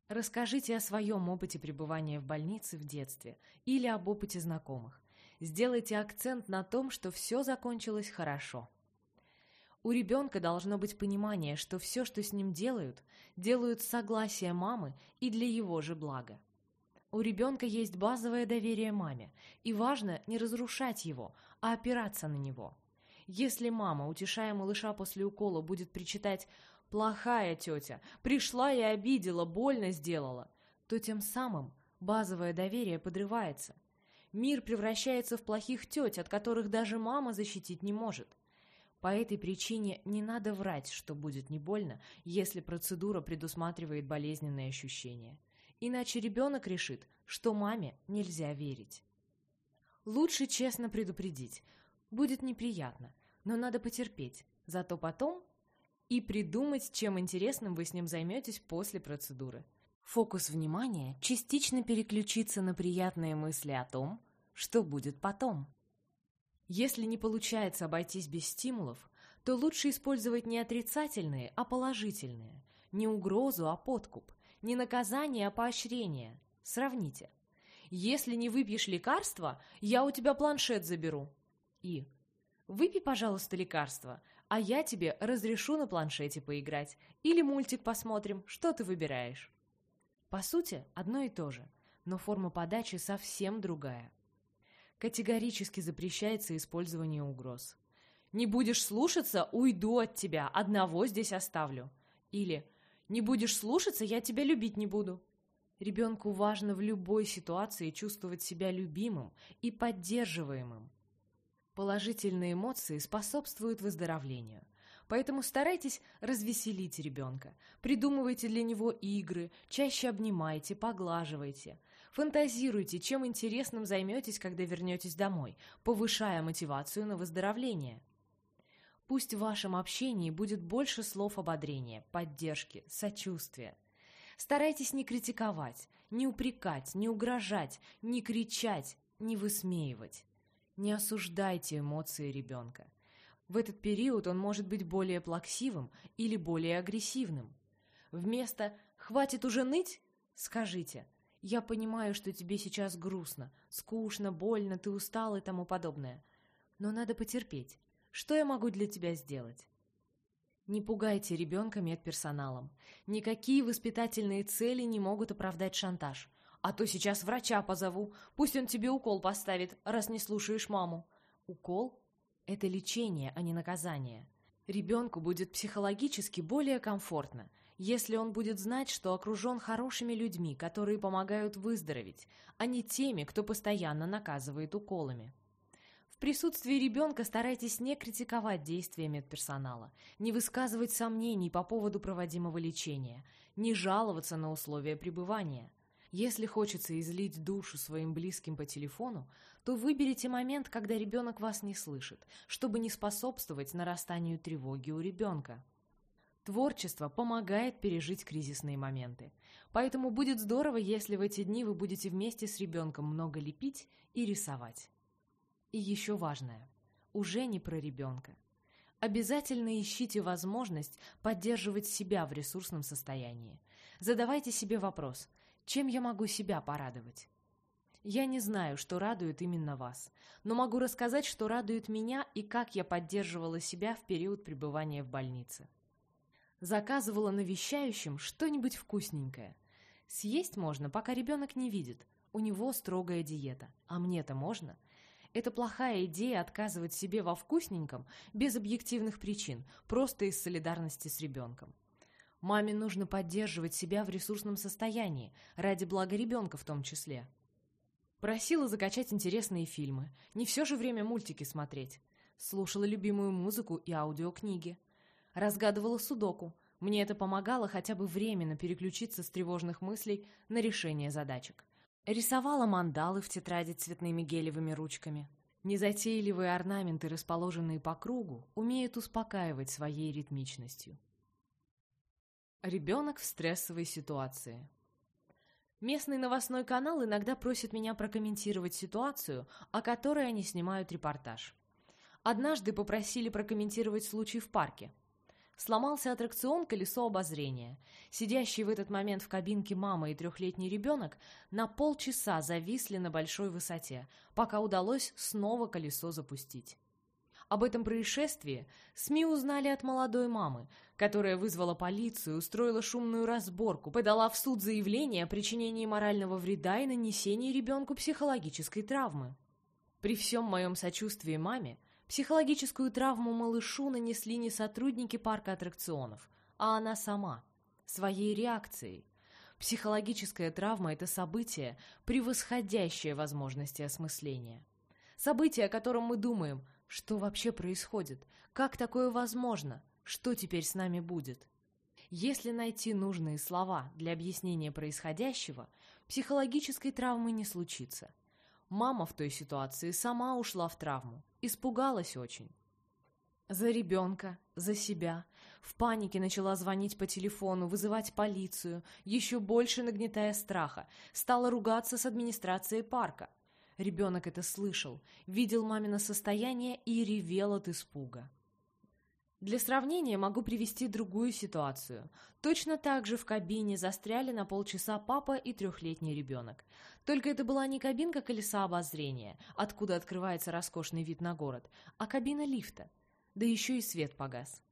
Расскажите о своем опыте пребывания в больнице в детстве или об опыте знакомых. Сделайте акцент на том, что все закончилось хорошо. У ребенка должно быть понимание, что все, что с ним делают, делают с согласия мамы и для его же блага. У ребенка есть базовое доверие маме, и важно не разрушать его, а опираться на него. Если мама, утешая малыша после укола, будет причитать «плохая тетя, пришла и обидела, больно сделала», то тем самым базовое доверие подрывается. Мир превращается в плохих теть, от которых даже мама защитить не может. По этой причине не надо врать, что будет не больно, если процедура предусматривает болезненные ощущения. Иначе ребенок решит, что маме нельзя верить. Лучше честно предупредить. Будет неприятно, но надо потерпеть. Зато потом и придумать, чем интересным вы с ним займетесь после процедуры. Фокус внимания частично переключится на приятные мысли о том, что будет потом. Если не получается обойтись без стимулов, то лучше использовать не отрицательные, а положительные. Не угрозу, а подкуп. Не наказание, а поощрение. Сравните. Если не выпьешь лекарство, я у тебя планшет заберу. И выпей, пожалуйста, лекарство, а я тебе разрешу на планшете поиграть. Или мультик посмотрим, что ты выбираешь. По сути, одно и то же, но форма подачи совсем другая. Категорически запрещается использование угроз. «Не будешь слушаться, уйду от тебя, одного здесь оставлю». Или не будешь слушаться, я тебя любить не буду. Ребенку важно в любой ситуации чувствовать себя любимым и поддерживаемым. Положительные эмоции способствуют выздоровлению. Поэтому старайтесь развеселить ребенка. Придумывайте для него игры, чаще обнимайте, поглаживайте. Фантазируйте, чем интересным займетесь, когда вернетесь домой, повышая мотивацию на выздоровление. Пусть в вашем общении будет больше слов ободрения, поддержки, сочувствия. Старайтесь не критиковать, не упрекать, не угрожать, не кричать, не высмеивать. Не осуждайте эмоции ребенка. В этот период он может быть более плаксивым или более агрессивным. Вместо «хватит уже ныть» скажите «я понимаю, что тебе сейчас грустно, скучно, больно, ты устал и тому подобное, но надо потерпеть. Что я могу для тебя сделать? Не пугайте ребенка медперсоналом. Никакие воспитательные цели не могут оправдать шантаж. А то сейчас врача позову, пусть он тебе укол поставит, раз не слушаешь маму. Укол – это лечение, а не наказание. Ребенку будет психологически более комфортно, если он будет знать, что окружен хорошими людьми, которые помогают выздороветь, а не теми, кто постоянно наказывает уколами присутствии ребенка старайтесь не критиковать действия медперсонала, не высказывать сомнений по поводу проводимого лечения, не жаловаться на условия пребывания. Если хочется излить душу своим близким по телефону, то выберите момент, когда ребенок вас не слышит, чтобы не способствовать нарастанию тревоги у ребенка. Творчество помогает пережить кризисные моменты. Поэтому будет здорово, если в эти дни вы будете вместе с ребенком много лепить и рисовать. И еще важное. уже не про ребенка. Обязательно ищите возможность поддерживать себя в ресурсном состоянии. Задавайте себе вопрос, чем я могу себя порадовать? Я не знаю, что радует именно вас, но могу рассказать, что радует меня и как я поддерживала себя в период пребывания в больнице. Заказывала навещающим что-нибудь вкусненькое. Съесть можно, пока ребенок не видит. У него строгая диета. А мне-то можно? Это плохая идея отказывать себе во вкусненьком без объективных причин, просто из солидарности с ребенком. Маме нужно поддерживать себя в ресурсном состоянии, ради блага ребенка в том числе. Просила закачать интересные фильмы. Не все же время мультики смотреть. Слушала любимую музыку и аудиокниги. Разгадывала судоку. Мне это помогало хотя бы временно переключиться с тревожных мыслей на решение задачек. Рисовала мандалы в тетради цветными гелевыми ручками. Незатейливые орнаменты, расположенные по кругу, умеют успокаивать своей ритмичностью. Ребенок в стрессовой ситуации. Местный новостной канал иногда просит меня прокомментировать ситуацию, о которой они снимают репортаж. Однажды попросили прокомментировать случай в парке. Сломался аттракцион «Колесо обозрения». Сидящий в этот момент в кабинке мама и трехлетний ребенок на полчаса зависли на большой высоте, пока удалось снова колесо запустить. Об этом происшествии СМИ узнали от молодой мамы, которая вызвала полицию, устроила шумную разборку, подала в суд заявление о причинении морального вреда и нанесении ребенку психологической травмы. При всем моем сочувствии маме, психологическую травму малышу нанесли не сотрудники парка аттракционов, а она сама, своей реакцией. Психологическая травма – это событие, превосходящее возможности осмысления. Событие, о котором мы думаем – что вообще происходит? Как такое возможно? Что теперь с нами будет? Если найти нужные слова для объяснения происходящего, психологической травмы не случится. Мама в той ситуации сама ушла в травму, испугалась очень. За ребенка, за себя. В панике начала звонить по телефону, вызывать полицию, еще больше нагнетая страха. Стала ругаться с администрацией парка. Ребенок это слышал, видел мамино состояние и ревел от испуга. Для сравнения могу привести другую ситуацию. Точно так же в кабине застряли на полчаса папа и трехлетний ребенок. Только это была не кабинка колеса обозрения, откуда открывается роскошный вид на город, а кабина лифта. Да еще и свет погас.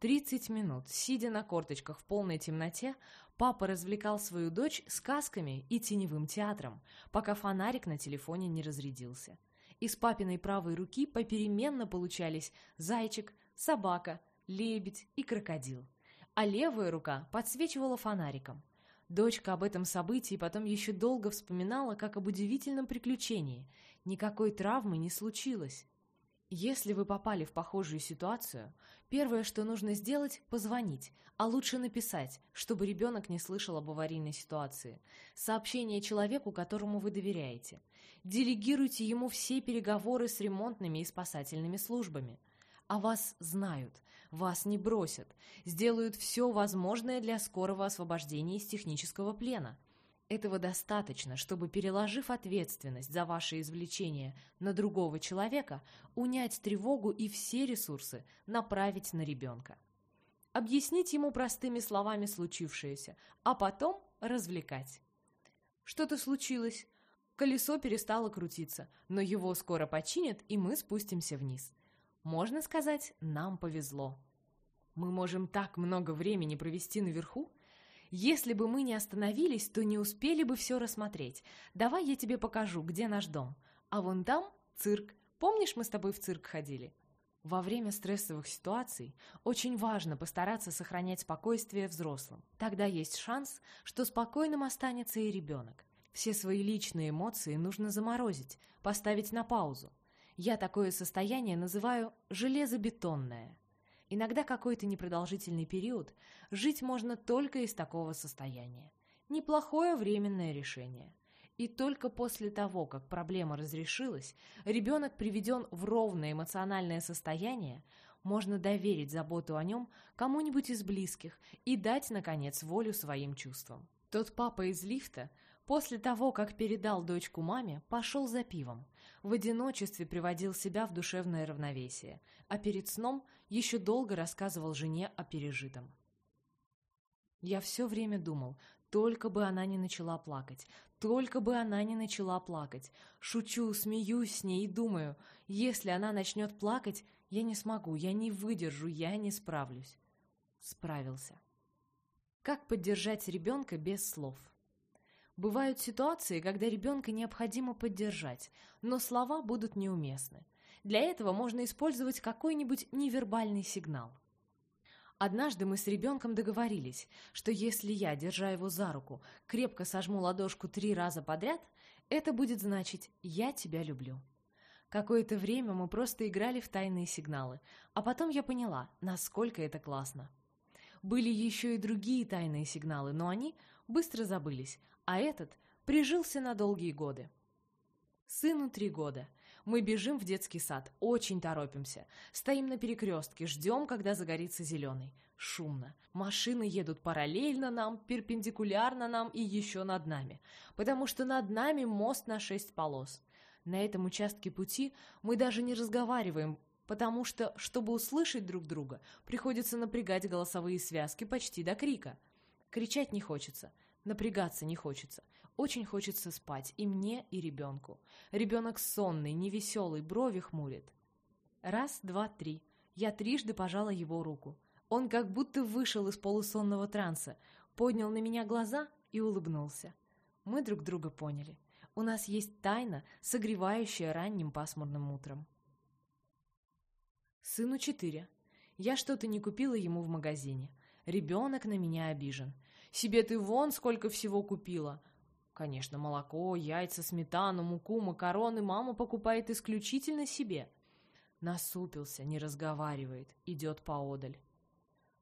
Тридцать минут, сидя на корточках в полной темноте, Папа развлекал свою дочь сказками и теневым театром, пока фонарик на телефоне не разрядился. Из папиной правой руки попеременно получались зайчик, собака, лебедь и крокодил. А левая рука подсвечивала фонариком. Дочка об этом событии потом еще долго вспоминала, как об удивительном приключении. Никакой травмы не случилось. Если вы попали в похожую ситуацию, первое, что нужно сделать – позвонить, а лучше написать, чтобы ребенок не слышал об аварийной ситуации. Сообщение человеку, которому вы доверяете. Делегируйте ему все переговоры с ремонтными и спасательными службами. А вас знают, вас не бросят, сделают все возможное для скорого освобождения из технического плена – этого достаточно, чтобы, переложив ответственность за ваше извлечение на другого человека, унять тревогу и все ресурсы направить на ребенка. Объяснить ему простыми словами случившееся, а потом развлекать. Что-то случилось. Колесо перестало крутиться, но его скоро починят, и мы спустимся вниз. Можно сказать, нам повезло. Мы можем так много времени провести наверху, если бы мы не остановились, то не успели бы все рассмотреть. Давай я тебе покажу, где наш дом. А вон там цирк. Помнишь, мы с тобой в цирк ходили? Во время стрессовых ситуаций очень важно постараться сохранять спокойствие взрослым. Тогда есть шанс, что спокойным останется и ребенок. Все свои личные эмоции нужно заморозить, поставить на паузу. Я такое состояние называю «железобетонное». Иногда какой-то непродолжительный период жить можно только из такого состояния. Неплохое временное решение. И только после того, как проблема разрешилась, ребенок приведен в ровное эмоциональное состояние, можно доверить заботу о нем кому-нибудь из близких и дать, наконец, волю своим чувствам. Тот папа из лифта После того, как передал дочку маме, пошел за пивом. В одиночестве приводил себя в душевное равновесие, а перед сном еще долго рассказывал жене о пережитом. Я все время думал, только бы она не начала плакать, только бы она не начала плакать. Шучу, смеюсь с ней и думаю, если она начнет плакать, я не смогу, я не выдержу, я не справлюсь. Справился. Как поддержать ребенка без слов? Бывают ситуации, когда ребенка необходимо поддержать, но слова будут неуместны. Для этого можно использовать какой-нибудь невербальный сигнал. Однажды мы с ребенком договорились, что если я, держа его за руку, крепко сожму ладошку три раза подряд, это будет значить «я тебя люблю». Какое-то время мы просто играли в тайные сигналы, а потом я поняла, насколько это классно. Были еще и другие тайные сигналы, но они быстро забылись, а этот прижился на долгие годы. Сыну три года. Мы бежим в детский сад, очень торопимся. Стоим на перекрестке, ждем, когда загорится зеленый. Шумно. Машины едут параллельно нам, перпендикулярно нам и еще над нами. Потому что над нами мост на шесть полос. На этом участке пути мы даже не разговариваем, потому что, чтобы услышать друг друга, приходится напрягать голосовые связки почти до крика. Кричать не хочется – Напрягаться не хочется. Очень хочется спать, и мне, и ребенку. Ребенок сонный, невеселый, брови хмурит. Раз, два, три. Я трижды пожала его руку. Он как будто вышел из полусонного транса, поднял на меня глаза и улыбнулся. Мы друг друга поняли. У нас есть тайна, согревающая ранним пасмурным утром. Сыну четыре. Я что-то не купила ему в магазине. Ребенок на меня обижен. Себе ты вон сколько всего купила. Конечно, молоко, яйца, сметану, муку, макароны мама покупает исключительно себе. Насупился, не разговаривает, идет поодаль.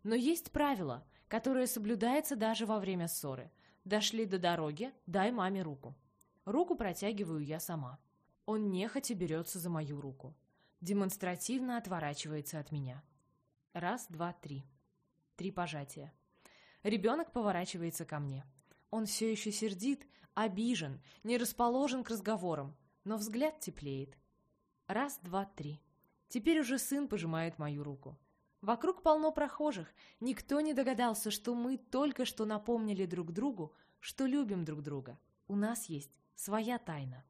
Но есть правило, которое соблюдается даже во время ссоры. Дошли до дороги, дай маме руку. Руку протягиваю я сама. Он нехотя берется за мою руку. Демонстративно отворачивается от меня. Раз, два, три. Три пожатия. Ребенок поворачивается ко мне. Он все еще сердит, обижен, не расположен к разговорам, но взгляд теплеет. Раз, два, три. Теперь уже сын пожимает мою руку. Вокруг полно прохожих. Никто не догадался, что мы только что напомнили друг другу, что любим друг друга. У нас есть своя тайна.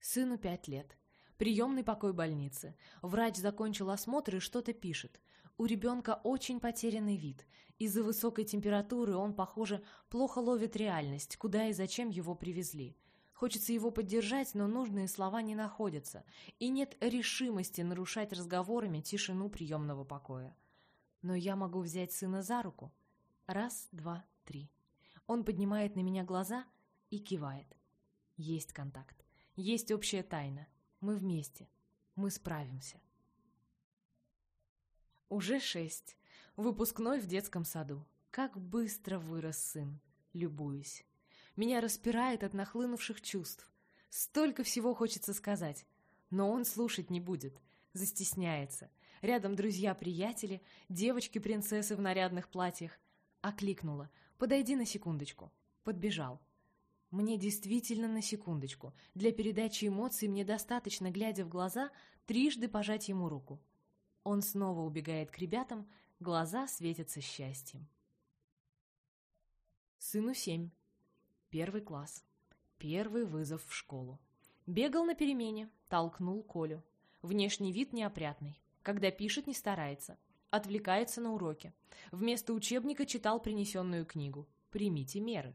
Сыну пять лет. Приемный покой больницы. Врач закончил осмотр и что-то пишет. У ребенка очень потерянный вид. Из-за высокой температуры он, похоже, плохо ловит реальность, куда и зачем его привезли. Хочется его поддержать, но нужные слова не находятся, и нет решимости нарушать разговорами тишину приемного покоя. Но я могу взять сына за руку. Раз, два, три. Он поднимает на меня глаза и кивает. Есть контакт. Есть общая тайна. Мы вместе. Мы справимся. Уже шесть. Выпускной в детском саду. Как быстро вырос сын. Любуюсь. Меня распирает от нахлынувших чувств. Столько всего хочется сказать. Но он слушать не будет. Застесняется. Рядом друзья-приятели, девочки-принцессы в нарядных платьях. Окликнула. «Подойди на секундочку». Подбежал. Мне действительно на секундочку. Для передачи эмоций мне достаточно, глядя в глаза, трижды пожать ему руку. Он снова убегает к ребятам, глаза светятся счастьем. Сыну семь. Первый класс. Первый вызов в школу. Бегал на перемене, толкнул Колю. Внешний вид неопрятный. Когда пишет, не старается. Отвлекается на уроки. Вместо учебника читал принесенную книгу. Примите меры.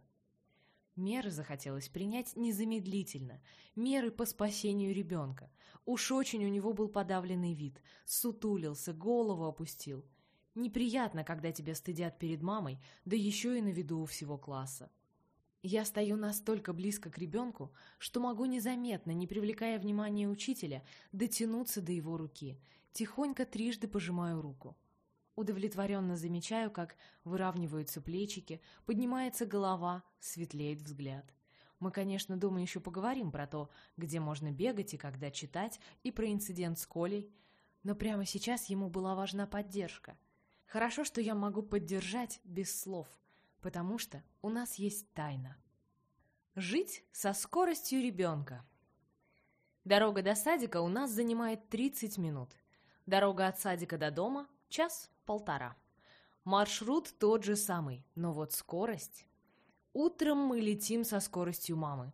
Меры захотелось принять незамедлительно. Меры по спасению ребенка. Уж очень у него был подавленный вид. Сутулился, голову опустил. Неприятно, когда тебя стыдят перед мамой, да еще и на виду у всего класса. Я стою настолько близко к ребенку, что могу незаметно, не привлекая внимания учителя, дотянуться до его руки. Тихонько трижды пожимаю руку. Удовлетворенно замечаю, как выравниваются плечики, поднимается голова, светлеет взгляд. Мы, конечно, дома еще поговорим про то, где можно бегать и когда читать, и про инцидент с Колей, но прямо сейчас ему была важна поддержка. Хорошо, что я могу поддержать без слов, потому что у нас есть тайна. Жить со скоростью ребенка. Дорога до садика у нас занимает 30 минут. Дорога от садика до дома – час-полтора. Маршрут тот же самый, но вот скорость. Утром мы летим со скоростью мамы.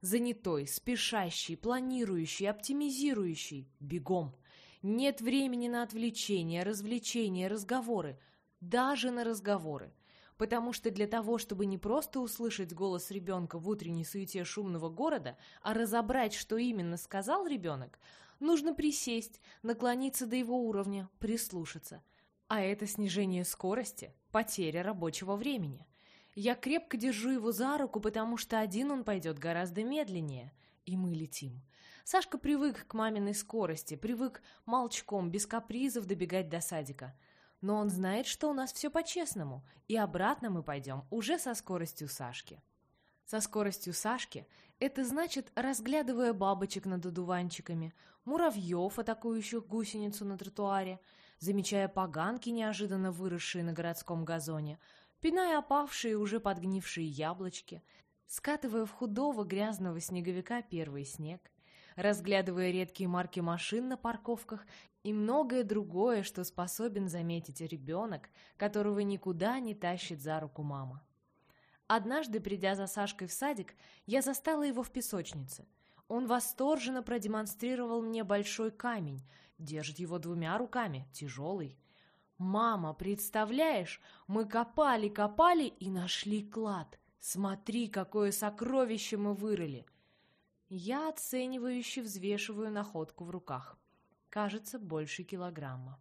Занятой, спешащий, планирующий, оптимизирующий. Бегом. Нет времени на отвлечения, развлечения, разговоры. Даже на разговоры потому что для того, чтобы не просто услышать голос ребенка в утренней суете шумного города, а разобрать, что именно сказал ребенок, нужно присесть, наклониться до его уровня, прислушаться. А это снижение скорости, потеря рабочего времени. Я крепко держу его за руку, потому что один он пойдет гораздо медленнее, и мы летим. Сашка привык к маминой скорости, привык молчком, без капризов добегать до садика – но он знает, что у нас все по-честному, и обратно мы пойдем уже со скоростью Сашки. Со скоростью Сашки это значит, разглядывая бабочек над одуванчиками, муравьев, атакующих гусеницу на тротуаре, замечая поганки, неожиданно выросшие на городском газоне, пиная опавшие уже подгнившие яблочки, скатывая в худого грязного снеговика первый снег, разглядывая редкие марки машин на парковках и многое другое, что способен заметить ребенок, которого никуда не тащит за руку мама. Однажды, придя за Сашкой в садик, я застала его в песочнице. Он восторженно продемонстрировал мне большой камень, держит его двумя руками, тяжелый. «Мама, представляешь, мы копали-копали и нашли клад. Смотри, какое сокровище мы вырыли!» Я оценивающе взвешиваю находку в руках. Кажется, больше килограмма.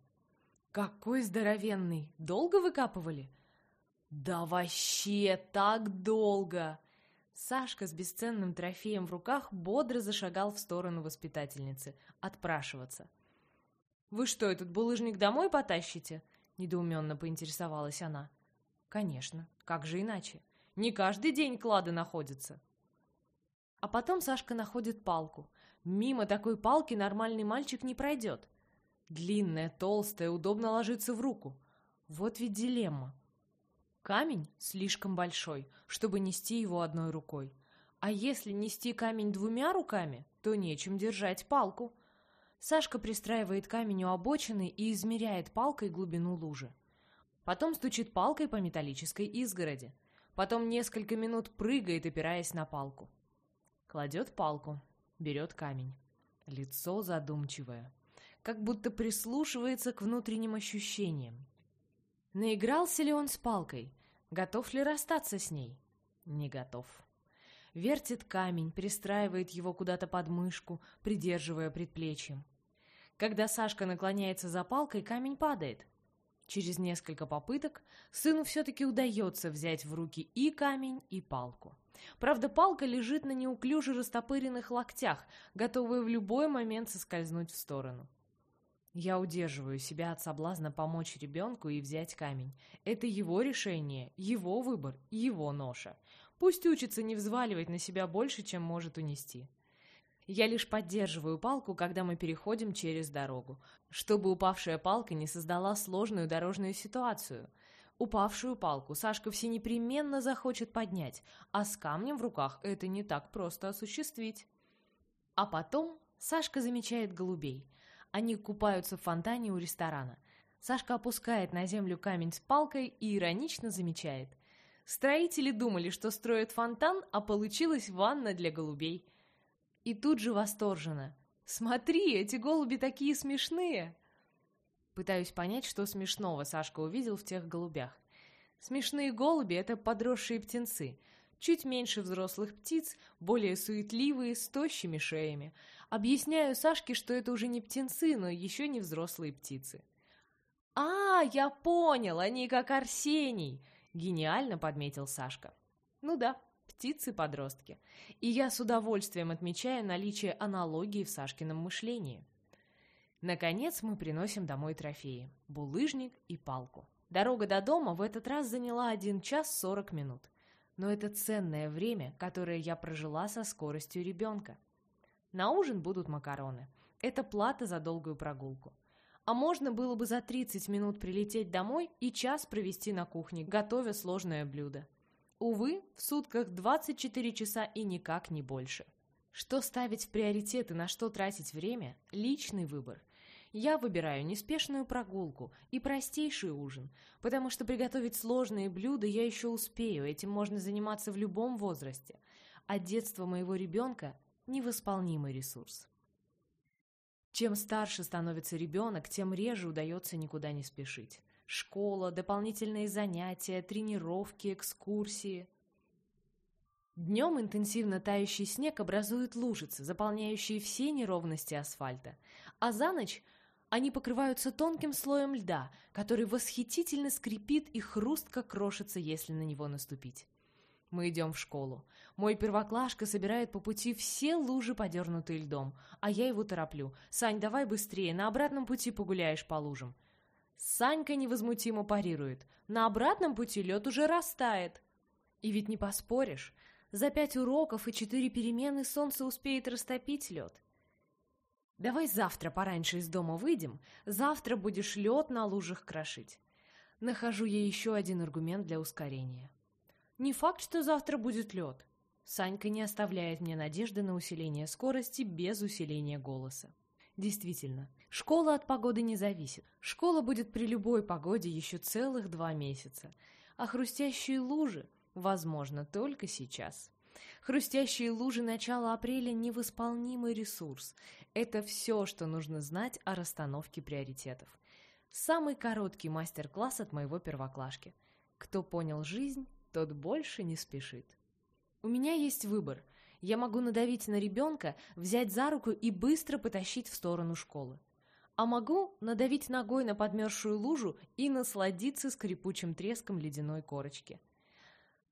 «Какой здоровенный! Долго выкапывали?» «Да вообще так долго!» Сашка с бесценным трофеем в руках бодро зашагал в сторону воспитательницы. Отпрашиваться. «Вы что, этот булыжник домой потащите?» — недоуменно поинтересовалась она. «Конечно. Как же иначе? Не каждый день клады находятся». А потом Сашка находит палку. Мимо такой палки нормальный мальчик не пройдет. Длинная, толстая, удобно ложится в руку. Вот ведь дилемма. Камень слишком большой, чтобы нести его одной рукой. А если нести камень двумя руками, то нечем держать палку. Сашка пристраивает камень у обочины и измеряет палкой глубину лужи. Потом стучит палкой по металлической изгороди. Потом несколько минут прыгает, опираясь на палку. Кладет палку, берет камень. Лицо задумчивое, как будто прислушивается к внутренним ощущениям. Наигрался ли он с палкой? Готов ли расстаться с ней? Не готов. Вертит камень, пристраивает его куда-то под мышку, придерживая предплечьем. Когда Сашка наклоняется за палкой, камень падает. Через несколько попыток сыну все-таки удается взять в руки и камень, и палку. Правда, палка лежит на неуклюже растопыренных локтях, готовая в любой момент соскользнуть в сторону. Я удерживаю себя от соблазна помочь ребенку и взять камень. Это его решение, его выбор, его ноша. Пусть учится не взваливать на себя больше, чем может унести. Я лишь поддерживаю палку, когда мы переходим через дорогу, чтобы упавшая палка не создала сложную дорожную ситуацию – Упавшую палку Сашка все непременно захочет поднять, а с камнем в руках это не так просто осуществить. А потом Сашка замечает голубей. Они купаются в фонтане у ресторана. Сашка опускает на землю камень с палкой и иронично замечает. Строители думали, что строят фонтан, а получилась ванна для голубей. И тут же восторженно. «Смотри, эти голуби такие смешные!» Пытаюсь понять, что смешного Сашка увидел в тех голубях. Смешные голуби — это подросшие птенцы. Чуть меньше взрослых птиц, более суетливые, с тощими шеями. Объясняю Сашке, что это уже не птенцы, но еще не взрослые птицы. «А, я понял, они как Арсений!» — гениально подметил Сашка. «Ну да, птицы-подростки. И я с удовольствием отмечаю наличие аналогии в Сашкином мышлении». Наконец мы приносим домой трофеи – булыжник и палку. Дорога до дома в этот раз заняла 1 час 40 минут. Но это ценное время, которое я прожила со скоростью ребенка. На ужин будут макароны. Это плата за долгую прогулку. А можно было бы за 30 минут прилететь домой и час провести на кухне, готовя сложное блюдо. увы, в сутках 24 часа и никак не больше. Что ставить в приоритет и на что тратить время – личный выбор. Я выбираю неспешную прогулку и простейший ужин, потому что приготовить сложные блюда я еще успею, этим можно заниматься в любом возрасте. А детство моего ребенка – невосполнимый ресурс. Чем старше становится ребенок, тем реже удается никуда не спешить. Школа, дополнительные занятия, тренировки, экскурсии. Днем интенсивно тающий снег образует лужицы, заполняющие все неровности асфальта, а за ночь они покрываются тонким слоем льда, который восхитительно скрипит и хрустко крошится, если на него наступить. Мы идем в школу. Мой первоклашка собирает по пути все лужи, подернутые льдом, а я его тороплю. «Сань, давай быстрее, на обратном пути погуляешь по лужам». Санька невозмутимо парирует. «На обратном пути лед уже растает». И ведь не поспоришь. За пять уроков и четыре перемены солнце успеет растопить лед. Давай завтра пораньше из дома выйдем, завтра будешь лед на лужах крошить. Нахожу я еще один аргумент для ускорения. Не факт, что завтра будет лед. Санька не оставляет мне надежды на усиление скорости без усиления голоса. Действительно, школа от погоды не зависит. Школа будет при любой погоде еще целых два месяца. А хрустящие лужи Возможно, только сейчас. Хрустящие лужи начала апреля – невосполнимый ресурс. Это все, что нужно знать о расстановке приоритетов. Самый короткий мастер-класс от моего первоклашки. Кто понял жизнь, тот больше не спешит. У меня есть выбор. Я могу надавить на ребенка, взять за руку и быстро потащить в сторону школы. А могу надавить ногой на подмерзшую лужу и насладиться скрипучим треском ледяной корочки –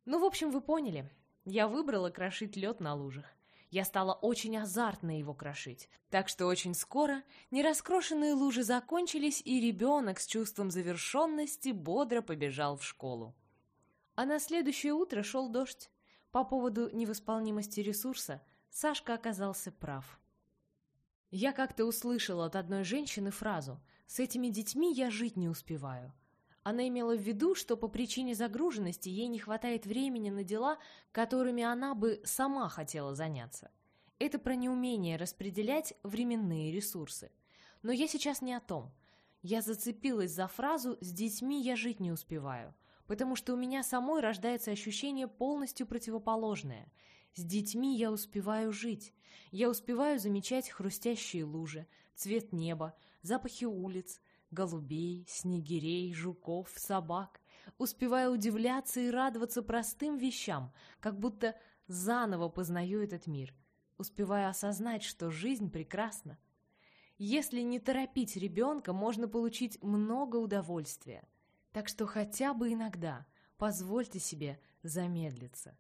ну, в общем, вы поняли. Я выбрала крошить лед на лужах. Я стала очень азартно его крошить. Так что очень скоро нераскрошенные лужи закончились, и ребенок с чувством завершенности бодро побежал в школу. А на следующее утро шел дождь. По поводу невосполнимости ресурса Сашка оказался прав. Я как-то услышала от одной женщины фразу «С этими детьми я жить не успеваю». Она имела в виду, что по причине загруженности ей не хватает времени на дела, которыми она бы сама хотела заняться. Это про неумение распределять временные ресурсы. Но я сейчас не о том. Я зацепилась за фразу «с детьми я жить не успеваю», потому что у меня самой рождается ощущение полностью противоположное. С детьми я успеваю жить. Я успеваю замечать хрустящие лужи, цвет неба, запахи улиц, голубей, снегирей, жуков, собак, успевая удивляться и радоваться простым вещам, как будто заново познаю этот мир, успевая осознать, что жизнь прекрасна. Если не торопить ребенка, можно получить много удовольствия. Так что хотя бы иногда позвольте себе замедлиться.